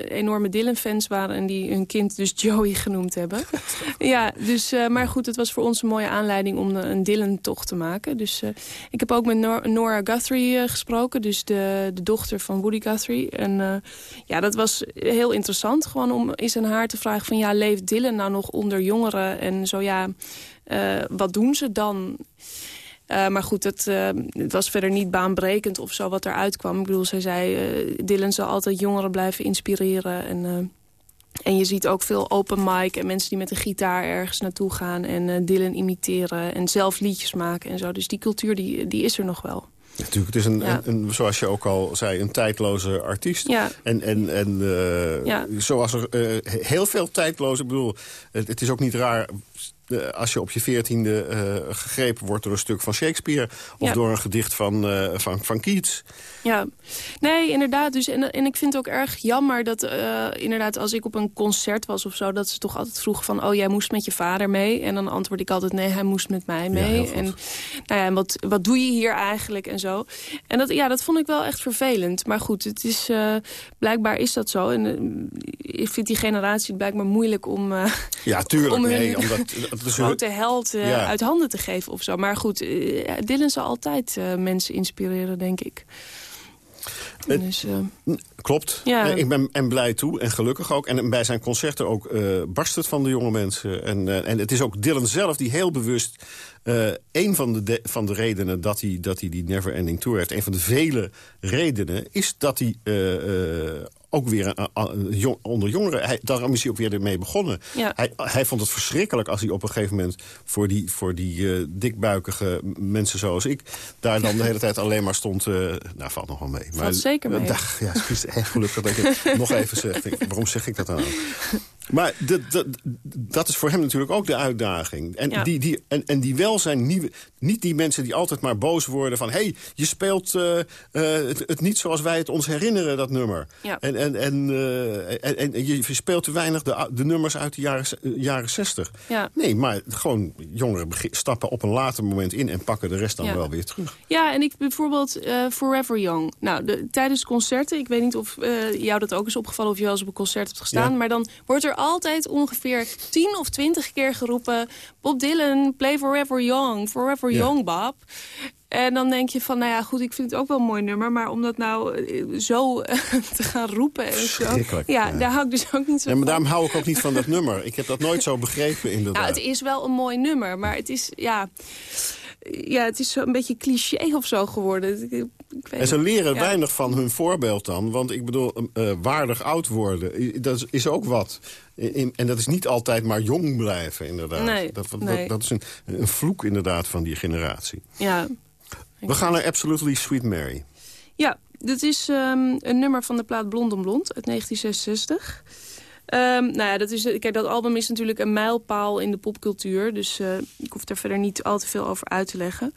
Speaker 4: enorme Dylan-fans waren... en die hun kind dus Joey genoemd hebben. ja, dus, uh, maar goed, het was voor ons een mooie aanleiding om een Dylan-tocht te maken. Dus uh, ik heb ook met Nor Nora Guthrie gesproken, dus de, de dochter van Woody Guthrie. En ja, dat was heel interessant, gewoon om eens aan haar te vragen van... ja, leeft Dylan nou nog onder jongeren? En zo ja, wat doen ze dan? Uh, maar goed, het, uh, het, was verder niet baanbrekend of zo wat eruit kwam. Ik bedoel, zij zei, uh, Dylan zal altijd jongeren blijven inspireren. En, en je ziet ook veel open mic en mensen die met een gitaar ergens naartoe gaan... en Dylan imiteren en zelf liedjes maken en zo. Dus die cultuur die, die is er nog wel.
Speaker 3: Natuurlijk, het is een, ja. een, een, zoals je ook al zei, een tijdloze artiest.
Speaker 4: Ja.
Speaker 3: En, en, en uh,
Speaker 4: ja.
Speaker 3: zoals er uh, heel veel tijdloze... Ik bedoel, het, het is ook niet raar uh, als je op je veertiende uh, gegrepen wordt door een stuk van Shakespeare... of
Speaker 4: Ja.
Speaker 3: door een gedicht van, uh, van, van Keats.
Speaker 4: Ja, nee, inderdaad. Dus, en, en ik vind het ook erg jammer dat inderdaad als ik op een concert was of zo... dat ze toch altijd vroegen van, oh, jij moest met je vader mee. En dan antwoord ik altijd, nee, hij moest met mij mee. en nou ja, en wat, wat doe je hier eigenlijk en zo. En dat, ja, dat vond ik wel echt vervelend. Maar goed, het is, blijkbaar is dat zo. En ik vind die generatie blijkbaar moeilijk om...
Speaker 3: Ja, tuurlijk.
Speaker 4: om hun
Speaker 3: nee, omdat, dat is
Speaker 4: grote held uh,
Speaker 3: Ja.
Speaker 4: uit handen te geven of zo. Maar goed, uh, Dylan zal altijd uh, mensen inspireren, denk ik. Dus,
Speaker 3: Klopt.
Speaker 4: Ja.
Speaker 3: Eh, Ik ben en blij toe en gelukkig ook. En bij zijn concerten ook eh, barst het van de jonge mensen. En, eh, en het is ook Dylan zelf die heel bewust... eh een van de, de- van de redenen dat hij, dat hij die Never Ending Tour heeft... een van de vele redenen is dat hij... eh, eh, ook weer jong, onder jongeren. Hij, daarom is hij ook weer ermee begonnen. Hij, hij vond het verschrikkelijk als hij op een gegeven moment... voor die, voor die dikbuikige mensen zoals ik... daar dan de hele tijd alleen maar stond... nou, valt nog wel mee.
Speaker 4: Maar, valt zeker mee.
Speaker 3: Dag, ja, het is echt gelukkig dat ik het nog even zeg. Waarom zeg ik dat dan ook? Maar dat is voor hem natuurlijk ook de uitdaging. En, die, die, en, en die wel zijn nieuwe... Niet die mensen die altijd maar boos worden van... hé, hey, je speelt uh, uh, het, het, niet zoals wij het ons herinneren, dat nummer. Ja. En, en, en, uh, en, en, je speelt te weinig de, de nummers uit de jaren, jaren 60. Ja. Nee, maar gewoon jongeren stappen op een later moment in... en pakken de rest dan wel weer terug.
Speaker 4: Ja, en ik bijvoorbeeld Forever Young. Nou, de, tijdens concerten, ik weet niet of jou dat ook is opgevallen... of je wel eens op een concert hebt gestaan... maar dan wordt er altijd ongeveer 10 of 20 keer geroepen... Bob Dylan, play Forever Young, Forever Young, Bob. En dan denk je van, nou ja, goed, ik vind het ook wel een mooi nummer... maar om dat nou eh, zo eh, te gaan roepen en zo... Ja, ja, daar hou ik dus ook niet zo
Speaker 3: ja, maar daarom hou ik ook niet van dat nummer. Ik heb dat nooit zo begrepen, inderdaad.
Speaker 4: Nou, het is wel een mooi nummer, maar het is, ja... Ja, het is zo een beetje cliché of zo geworden.
Speaker 3: Ik en ze leren weinig van hun voorbeeld dan. Want ik bedoel, uh, waardig oud worden, dat is ook wat en dat is niet altijd maar jong blijven, inderdaad.
Speaker 4: Nee,
Speaker 3: dat,
Speaker 4: dat,
Speaker 3: dat, is een, een, vloek, inderdaad, van die generatie.
Speaker 4: Ja.
Speaker 3: We gaan naar Absolutely Sweet Mary.
Speaker 4: Ja, dit is um, een nummer van de plaat Blond om Blond uit 1966. Um, ehm, nou ja, dat, is, kijk, dat album is natuurlijk een mijlpaal in de popcultuur. Dus uh, ik hoef daar verder niet al te veel over uit te leggen.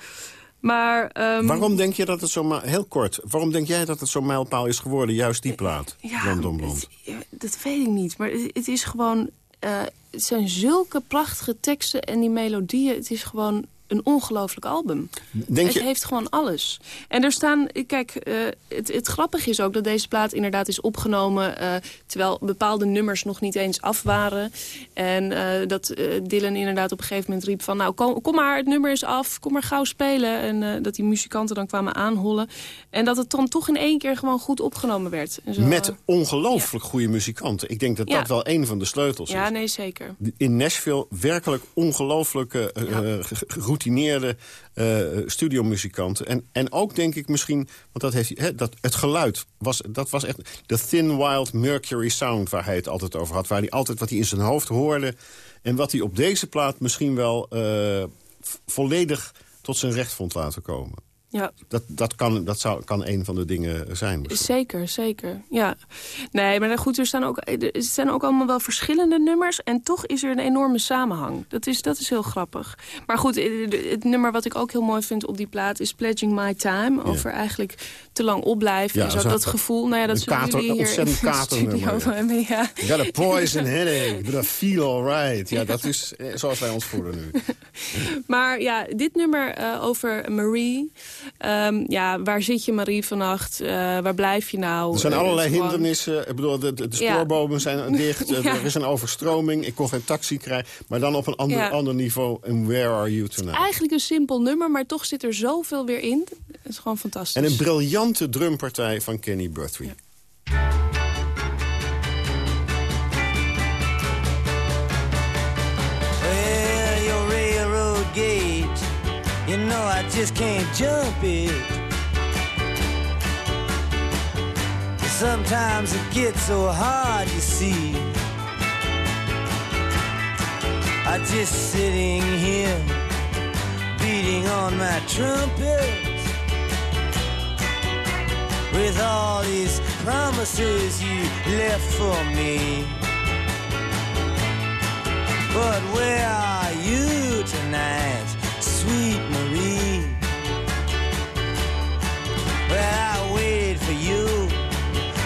Speaker 4: Maar, um...
Speaker 3: Waarom denk je dat het zo... Heel kort, waarom denk jij dat het zo'n mijlpaal is geworden, juist die plaat? Ja, Blond,
Speaker 4: dat weet ik niet, maar het, is gewoon... Uh, het zijn zulke prachtige teksten en die melodieën. Het is gewoon een ongelooflijk album. Denk het heeft gewoon alles. En er staan, kijk, uh, het, het grappige is ook dat deze plaat inderdaad is opgenomen... Uh, terwijl bepaalde nummers nog niet eens af waren. En uh, dat Dylan inderdaad op een gegeven moment riep van... nou, kom, kom, maar, het nummer is af, kom maar gauw spelen. En dat die muzikanten dan kwamen aanhollen. En dat het dan toch in één keer gewoon goed opgenomen werd.
Speaker 3: Zo, Met ongelooflijk goede muzikanten. Ik denk dat dat wel een van de sleutels
Speaker 4: is. Ja, nee, zeker.
Speaker 3: In Nashville werkelijk ongelooflijke ja geroutineerde uh, studiomuzikanten. En, en ook denk ik misschien, want dat heeft, he, dat, het geluid, was, dat was echt de Thin Wild Mercury Sound waar hij het altijd over had. Waar hij altijd wat hij in zijn hoofd hoorde. En wat hij op deze plaat misschien wel uh, volledig tot zijn recht vond laten komen. Ja. Dat, dat, kan, dat zou, kan een van de dingen zijn.
Speaker 4: Zeker, zeker. Ja. Nee, maar goed, er, staan ook, er zijn ook allemaal wel verschillende nummers. En toch is er een enorme samenhang. Dat is, dat is heel grappig. Maar goed, het nummer wat ik ook heel mooi vind op die plaat... is Pledging My Time. Over eigenlijk te lang opblijven. Ja, en zo, dat, gevoel. Nou ja, dat zullen kater, jullie hier in de studio hebben. Ja.
Speaker 3: You got a poison headache, but I feel alright. Ja, dat is eh, zoals wij ons voelen nu.
Speaker 4: maar ja, dit nummer uh, over Marie... Um, ja, waar zit je Marie vannacht? Uh, waar blijf je nou?
Speaker 3: Er zijn allerlei hindernissen. Ik bedoel, de, de, spoorbomen zijn dicht. ja. Er is een overstroming. Ik kon geen taxi krijgen. Maar dan op een ander, ja. ander niveau. En where are you tonight?
Speaker 4: Eigenlijk een simpel nummer, maar toch zit er zoveel weer in. Het is gewoon fantastisch.
Speaker 3: En een briljante drumpartij van Kenny Burthree. Just can't jump it. Sometimes it gets so hard, you see. I'm just sitting here, beating on my trumpet. With all these promises you left for me. But where are you tonight? sweet Well, I waited for you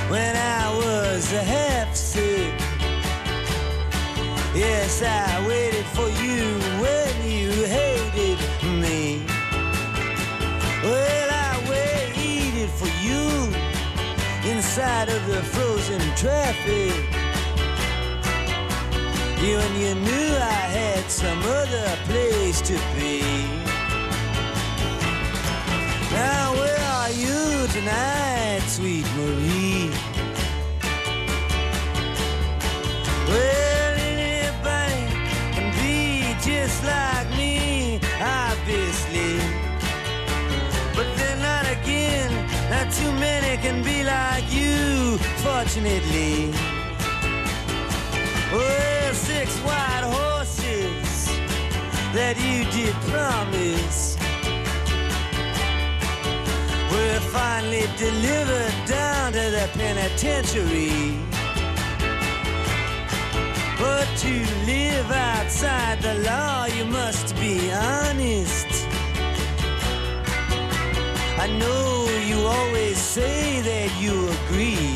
Speaker 3: when I was half sick. Yes, I waited for you when you hated me. Well, I waited for you inside of the frozen traffic. You and you knew I had some other place to be. You tonight, sweet Marie? Well, anybody can be just like me, obviously. But then not again, not too many can be like you
Speaker 5: unfortunately. Well, six white horses that you did promise finally delivered down to the penitentiary. But to live outside the law, you must be honest. I know you always say that you agree.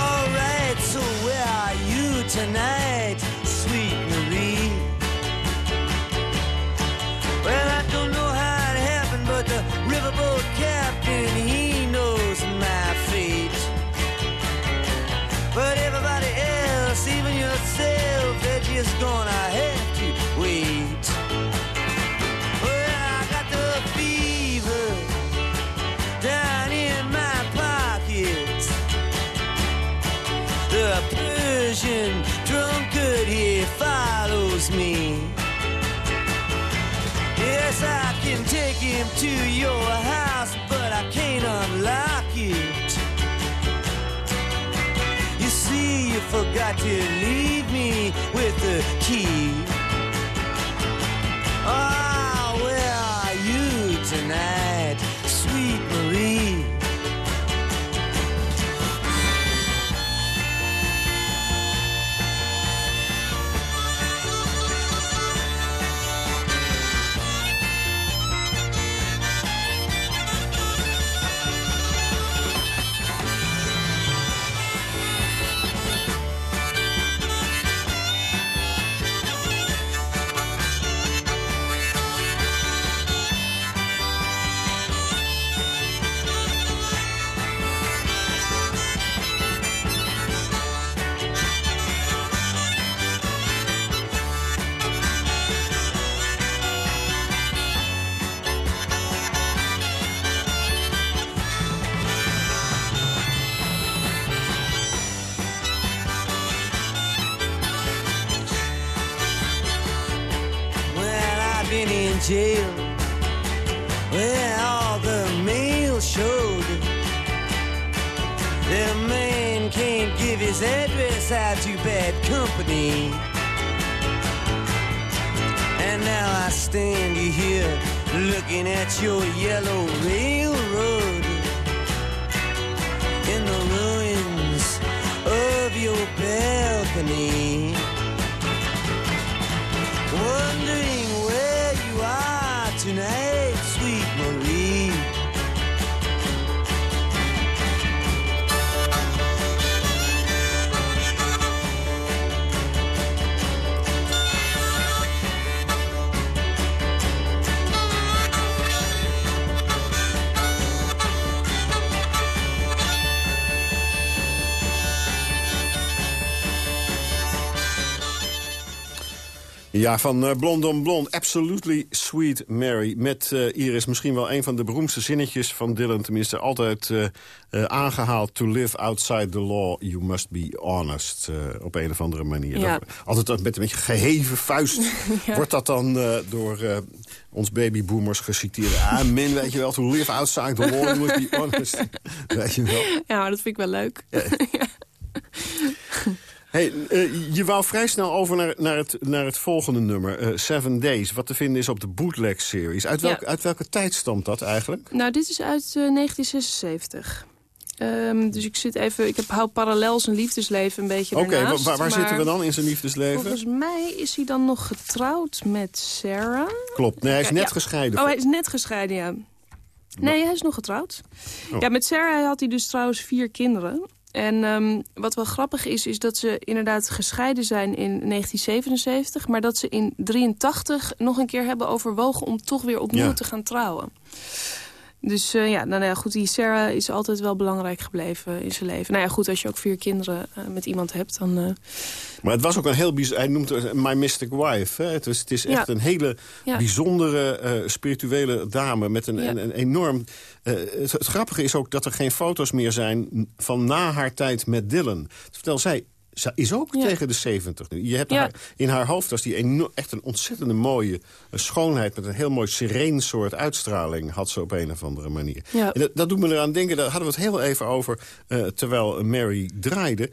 Speaker 5: Alright, so where are you tonight, the riverboat captain, he him to your house, but I can't unlock it. You see, you forgot to leave me with the key.
Speaker 3: Ja, van uh, Blond on Blond, Absolutely Sweet Mary. Met uh, Iris misschien wel een van de beroemdste zinnetjes van Dylan. Tenminste, altijd uh, aangehaald. To live outside the law, you must be honest. op een of andere manier.
Speaker 4: Ja.
Speaker 3: Dat, altijd met een beetje geheven vuist
Speaker 4: Ja.
Speaker 3: wordt dat dan door ons babyboomers geciteerd. Ah, weet je wel, to live outside the law, you must be honest. weet je wel.
Speaker 4: Ja, dat vind ik wel leuk.
Speaker 3: Hey, eh, je wou vrij snel over naar, naar, het, naar het volgende nummer, eh, Seven Days. Wat te vinden is op de bootleg-series. Uit, welk,
Speaker 4: Ja.
Speaker 3: uit welke tijd stamt dat eigenlijk?
Speaker 4: Nou, dit is uit eh, 1976. Ehm, dus ik zit even, ik heb, hou parallel zijn liefdesleven een beetje
Speaker 3: Oké, waar, waar
Speaker 4: maar
Speaker 3: zitten we dan in zijn liefdesleven?
Speaker 4: Volgens mij is hij dan nog getrouwd met Sarah.
Speaker 3: Klopt, nee, hij is net
Speaker 4: ja.
Speaker 3: gescheiden.
Speaker 4: Oh, hij is net gescheiden, ja. Nee, hij is nog getrouwd.
Speaker 3: Oh.
Speaker 4: Ja, met Sarah had hij dus trouwens vier kinderen. En ehm, wat wel grappig is, is dat ze inderdaad gescheiden zijn in 1977... maar dat ze in 83 nog een keer hebben overwogen om toch weer opnieuw
Speaker 3: Ja.
Speaker 4: te gaan trouwen. Dus eh, ja, nou ja, goed, die Sarah is altijd wel belangrijk gebleven in zijn leven. Nou ja, goed, als je ook vier kinderen eh, met iemand hebt, dan... eh,
Speaker 3: Maar het was ook een heel bijzonder... Hij noemt het My Mystic Wife. Hè? Het, is, het is echt
Speaker 4: Ja.
Speaker 3: een hele
Speaker 4: Ja.
Speaker 3: bijzondere spirituele dame... met een, een, een enorm... het, het grappige is ook dat er geen foto's meer zijn... van na haar tijd met Dylan. Terwijl zij ze is ook tegen de 70 nu. Je hebt haar, in haar hoofd was die echt een ontzettende mooie schoonheid... met een heel mooi sereen soort uitstraling had ze op een of andere manier. En dat, dat, doet me eraan denken, daar hadden we het heel even over... terwijl Mary draaide.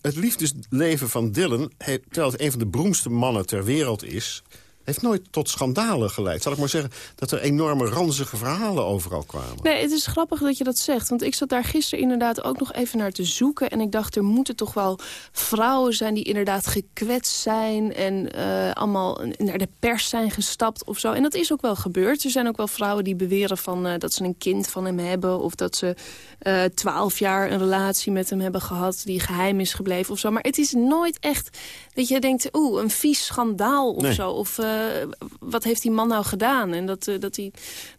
Speaker 3: het liefdesleven van Dylan, terwijl het een van de beroemdste mannen ter wereld is heeft nooit tot schandalen geleid. Zal ik maar zeggen dat er enorme ranzige verhalen overal kwamen.
Speaker 4: Nee, het is grappig dat je dat zegt. Want ik zat daar gisteren inderdaad ook nog even naar te zoeken. En ik dacht, er moeten toch wel vrouwen zijn die inderdaad gekwetst zijn... en uh, allemaal naar de pers zijn gestapt of zo. En dat is ook wel gebeurd. Er zijn ook wel vrouwen die beweren van, uh, dat ze een kind van hem hebben... of dat ze uh, twaalf jaar een relatie met hem hebben gehad... die geheim is gebleven of zo. Maar het is nooit echt dat je denkt... oeh, een vies schandaal of zo. Of uh, wat heeft die man nou gedaan? En dat, uh, dat, die,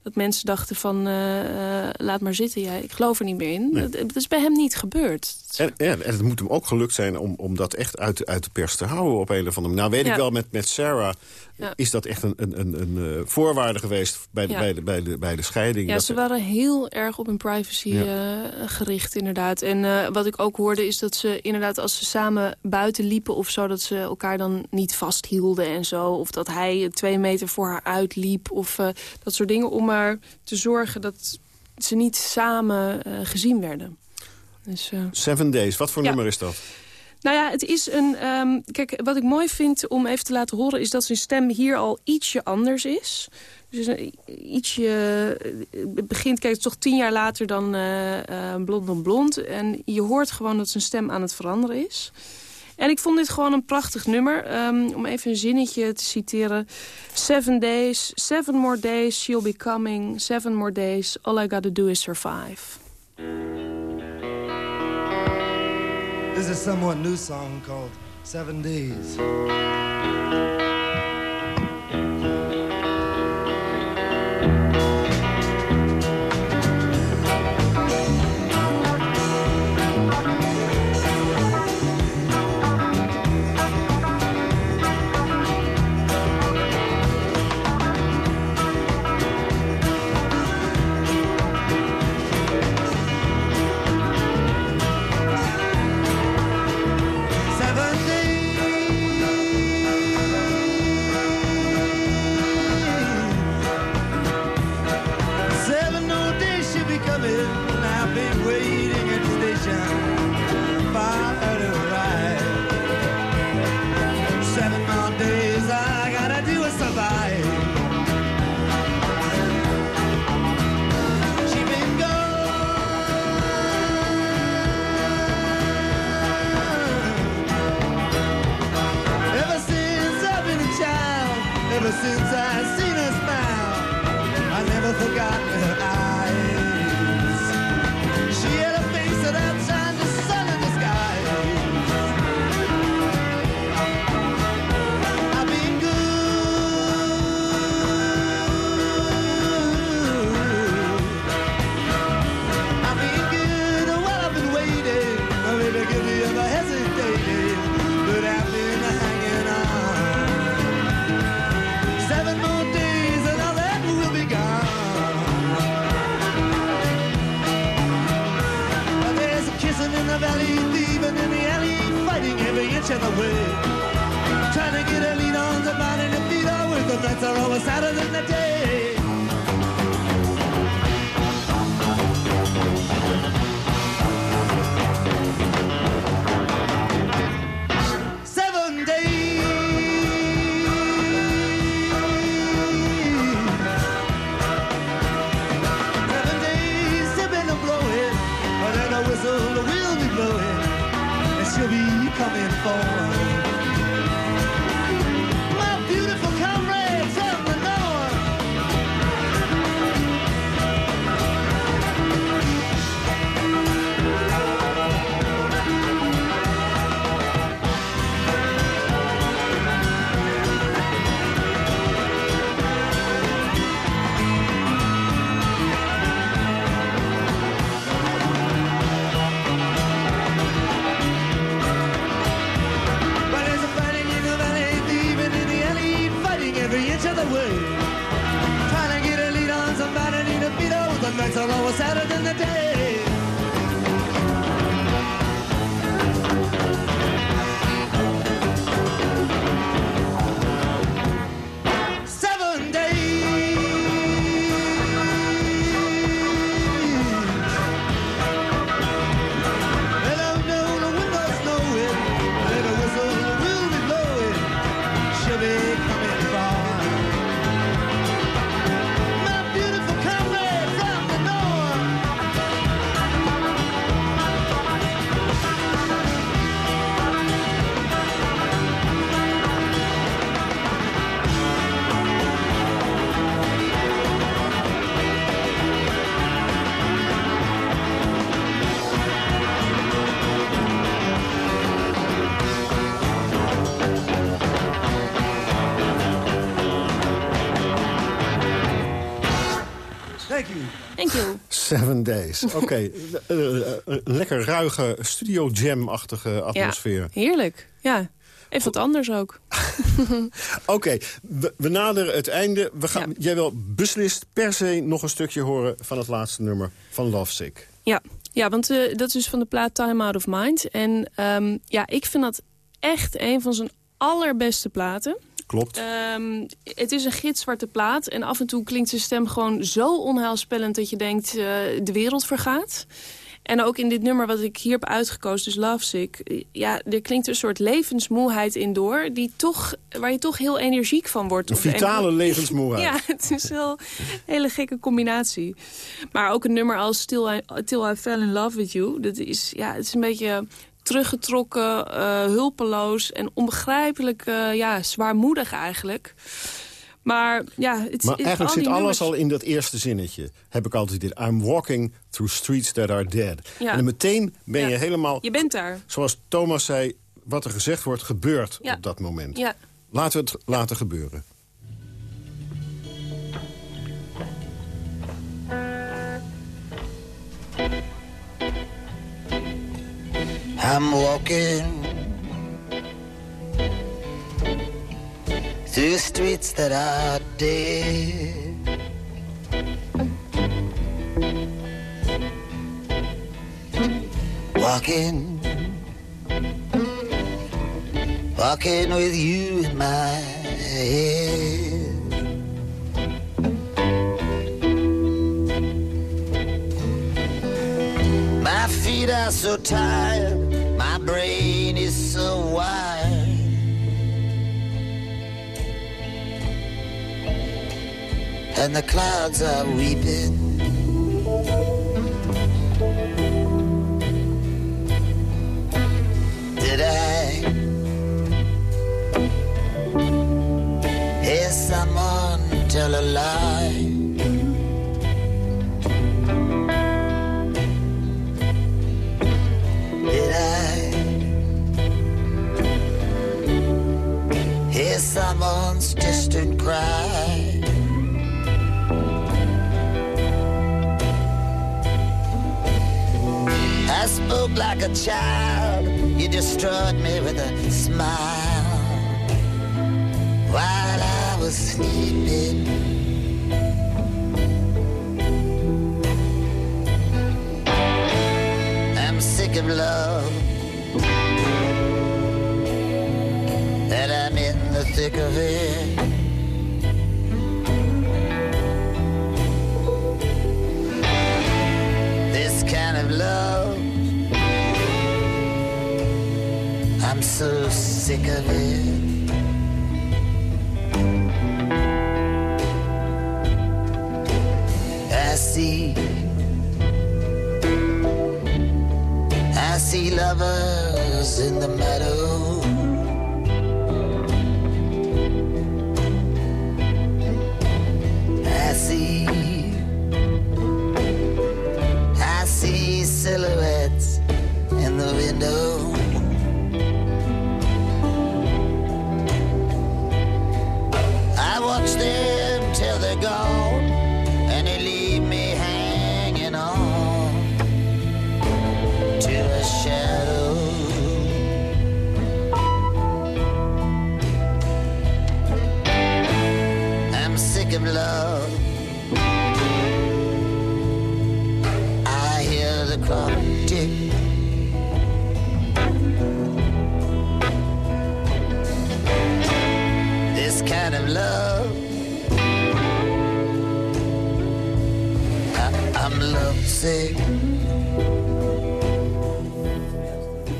Speaker 4: dat mensen dachten van... Uh, laat maar zitten, jij. ik geloof er niet meer in. Dat, dat, is bij hem niet gebeurd.
Speaker 3: En, en het moet hem ook gelukt zijn om, om dat echt uit, uit de pers te houden op een of andere manier. Nou weet ja. ik wel, met, met Sarah ja. is dat echt een, een, een, een voorwaarde geweest bij de, bij, de, bij, de, bij de scheiding.
Speaker 4: Ja,
Speaker 3: dat
Speaker 4: ze waren heel erg op hun privacy uh, gericht inderdaad. En uh, wat ik ook hoorde is dat ze inderdaad als ze samen buiten liepen of zo... dat ze elkaar dan niet vasthielden en zo. Of dat hij twee meter voor haar uitliep of dat soort dingen. Om maar te zorgen dat ze niet samen gezien werden.
Speaker 3: Dus, Seven Days, wat voor ja. nummer is dat?
Speaker 4: Nou ja, het is een... Um, kijk, wat ik mooi vind om even te laten horen... is dat zijn stem hier al ietsje anders is. Dus een, ietsje... Het begint, kijk, toch tien jaar later dan uh, uh, Blond on Blond. En je hoort gewoon dat zijn stem aan het veranderen is. En ik vond dit gewoon een prachtig nummer. Um, om even een zinnetje te citeren. Seven days, seven more days, she'll be coming. Seven more days, all I gotta do is survive.
Speaker 8: This is a somewhat new song called Seven Days. You.
Speaker 3: Seven Days. Oké, eh, eh, een lekker ruige studio jam-achtige atmosfeer.
Speaker 4: Ja, heerlijk. Ja, even wat anders ook.
Speaker 3: Oké, we, we naderen het einde. We gaan,
Speaker 4: Ja.
Speaker 3: Jij wil beslist per se nog een stukje horen van het laatste nummer van Lovesick.
Speaker 4: Ja, ja want eh, dat is dus van de plaat Time Out of Mind. En ehm, ja, ik vind dat echt een van zijn allerbeste platen.
Speaker 3: Klopt.
Speaker 4: Ehm, het is een gitzwarte plaat. En af en toe klinkt zijn stem gewoon zo onheilspellend... dat je denkt, eh, de wereld vergaat. En ook in dit nummer wat ik hier heb uitgekozen, dus Lovesick... eh, ja, er klinkt een soort levensmoeheid in door... Die toch, waar je toch heel energiek van wordt.
Speaker 3: Een vitale levensmoeheid.
Speaker 4: Ja, het is wel een hele gekke combinatie. Maar ook een nummer als Till I, Till I Fell in Love With You... Dat is, ja, het is een beetje teruggetrokken, eh, hulpeloos en onbegrijpelijk eh, ja, zwaarmoedig eigenlijk. Maar ja, het,
Speaker 3: Maar eigenlijk zit alles
Speaker 4: nummers-
Speaker 3: al in dat eerste zinnetje. Heb ik altijd dit. I'm walking through streets that are dead.
Speaker 4: Ja.
Speaker 3: En dan meteen ben je helemaal,
Speaker 4: Je bent daar.
Speaker 3: zoals Thomas zei... wat er gezegd wordt, gebeurt
Speaker 4: Ja.
Speaker 3: op dat moment.
Speaker 4: Ja.
Speaker 3: Laten we het laten gebeuren.
Speaker 6: I'm walking through streets that are dead. Walking, walking with you in my head. My feet are so tired, brain is so wired. And the clouds are weeping. Did I hear someone tell a lie? Spoke like a child, you destroyed me with a smile while I was sleeping. I'm sick of love. and I'm in the thick of it. This kind of love. So sick of it. I see I see lovers in the meadow.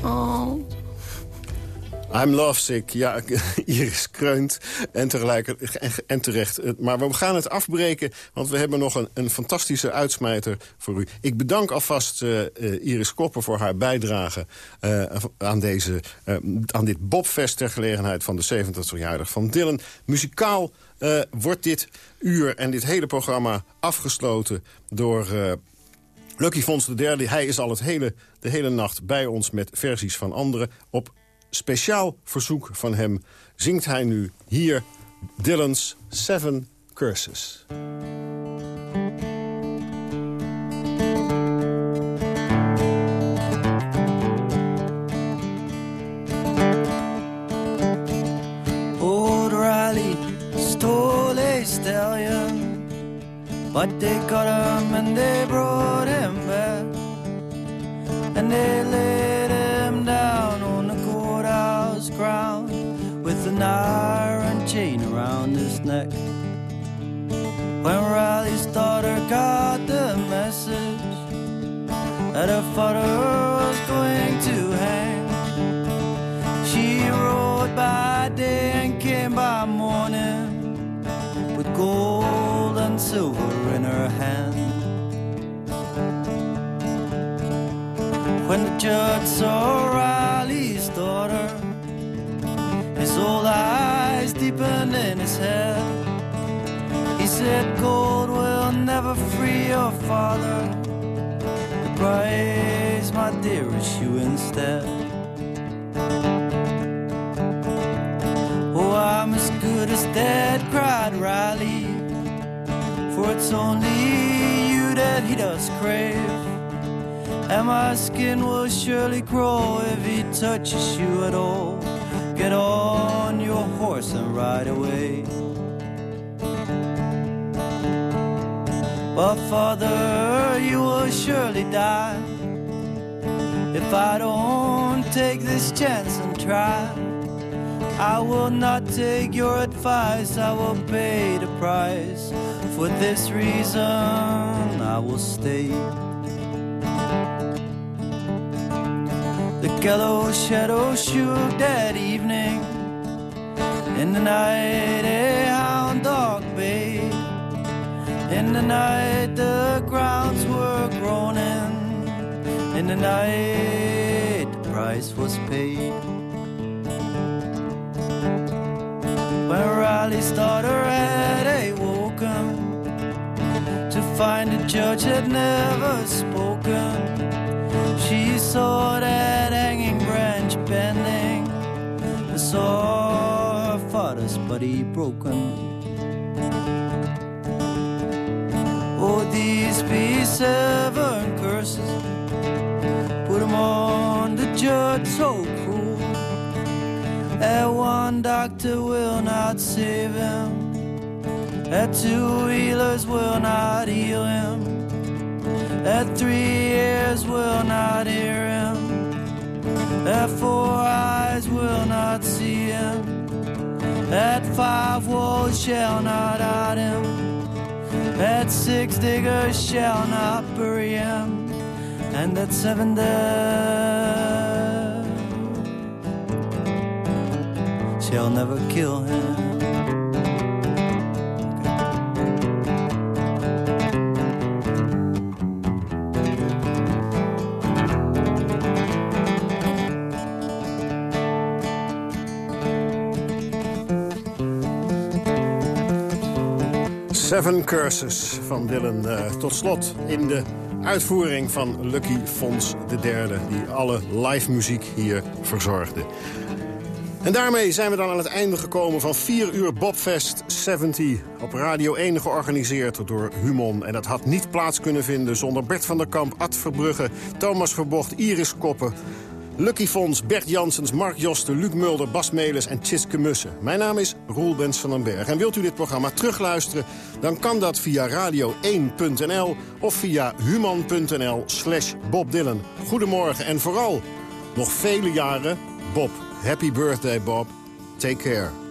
Speaker 4: Oh,
Speaker 3: I'm lovesick. Ja, Iris kreunt. En, tegelijkertijd en terecht. Maar we gaan het afbreken, want we hebben nog een, een fantastische uitsmijter voor u. Ik bedank alvast eh, eh, Iris Koppen voor haar bijdrage eh, aan, deze, aan dit Bobfest... ter gelegenheid van de 70-jarig van Dylan. Muzikaal wordt dit uur en dit hele programma afgesloten door... Lucky Fons de derde, hij is al het hele, de hele nacht bij ons met versies van anderen. Op speciaal verzoek van hem zingt hij nu hier Dylan's Seven Curses.
Speaker 7: Got him and they brought him back. And they laid him down on the courthouse ground with an iron chain around his neck. When Riley's daughter got the message that her father was going to hang, she rode by day and came by morning with gold and silver judge Riley's daughter, his old eyes deepened in his head. He said, Gold will never free your father. The price, my dear, is you instead. Oh, I'm as good as dead, cried Riley. For it's only you that he does crave. And my skin will surely grow if he touches you at all. Get on your horse and ride away. But father, you will surely die if I don't take this chance and try. I will not take your advice, I will pay the price. For this reason, I will stay. Yellow shadow shook that evening. In the night, eh, a hound dog bayed. In the night, the grounds were groaning. In the night, the price was paid. When Riley's daughter had awoken to find the judge had never spoken, she saw that hanging branch bending and saw her father's body broken. Oh, these be seven curses, put 'em on the judge so cruel. That one doctor will not save him. That two healers will not heal him. Three ears will not hear him. That four eyes will not see him. That five walls shall not hide him. That six diggers shall not bury him. And that seven dead shall never kill him.
Speaker 3: Seven Curses van Dylan. Uh, tot slot in de uitvoering van Lucky Fons III... die alle live muziek hier verzorgde. En daarmee zijn we dan aan het einde gekomen van 4 uur Bobfest 70... op Radio 1 georganiseerd door Humon. En dat had niet plaats kunnen vinden zonder Bert van der Kamp, Ad Verbrugge... Thomas Verbocht, Iris Koppen... Lucky Fons, Bert Janssens, Mark Josten, Luc Mulder, Bas Melis en Tjitske Mussen. Mijn naam is Roel Bens van den Berg. En wilt u dit programma terugluisteren, dan kan dat via radio1.nl of via human.nl slash Bob Dylan. Goedemorgen en vooral nog vele jaren Bob. Happy birthday Bob. Take care.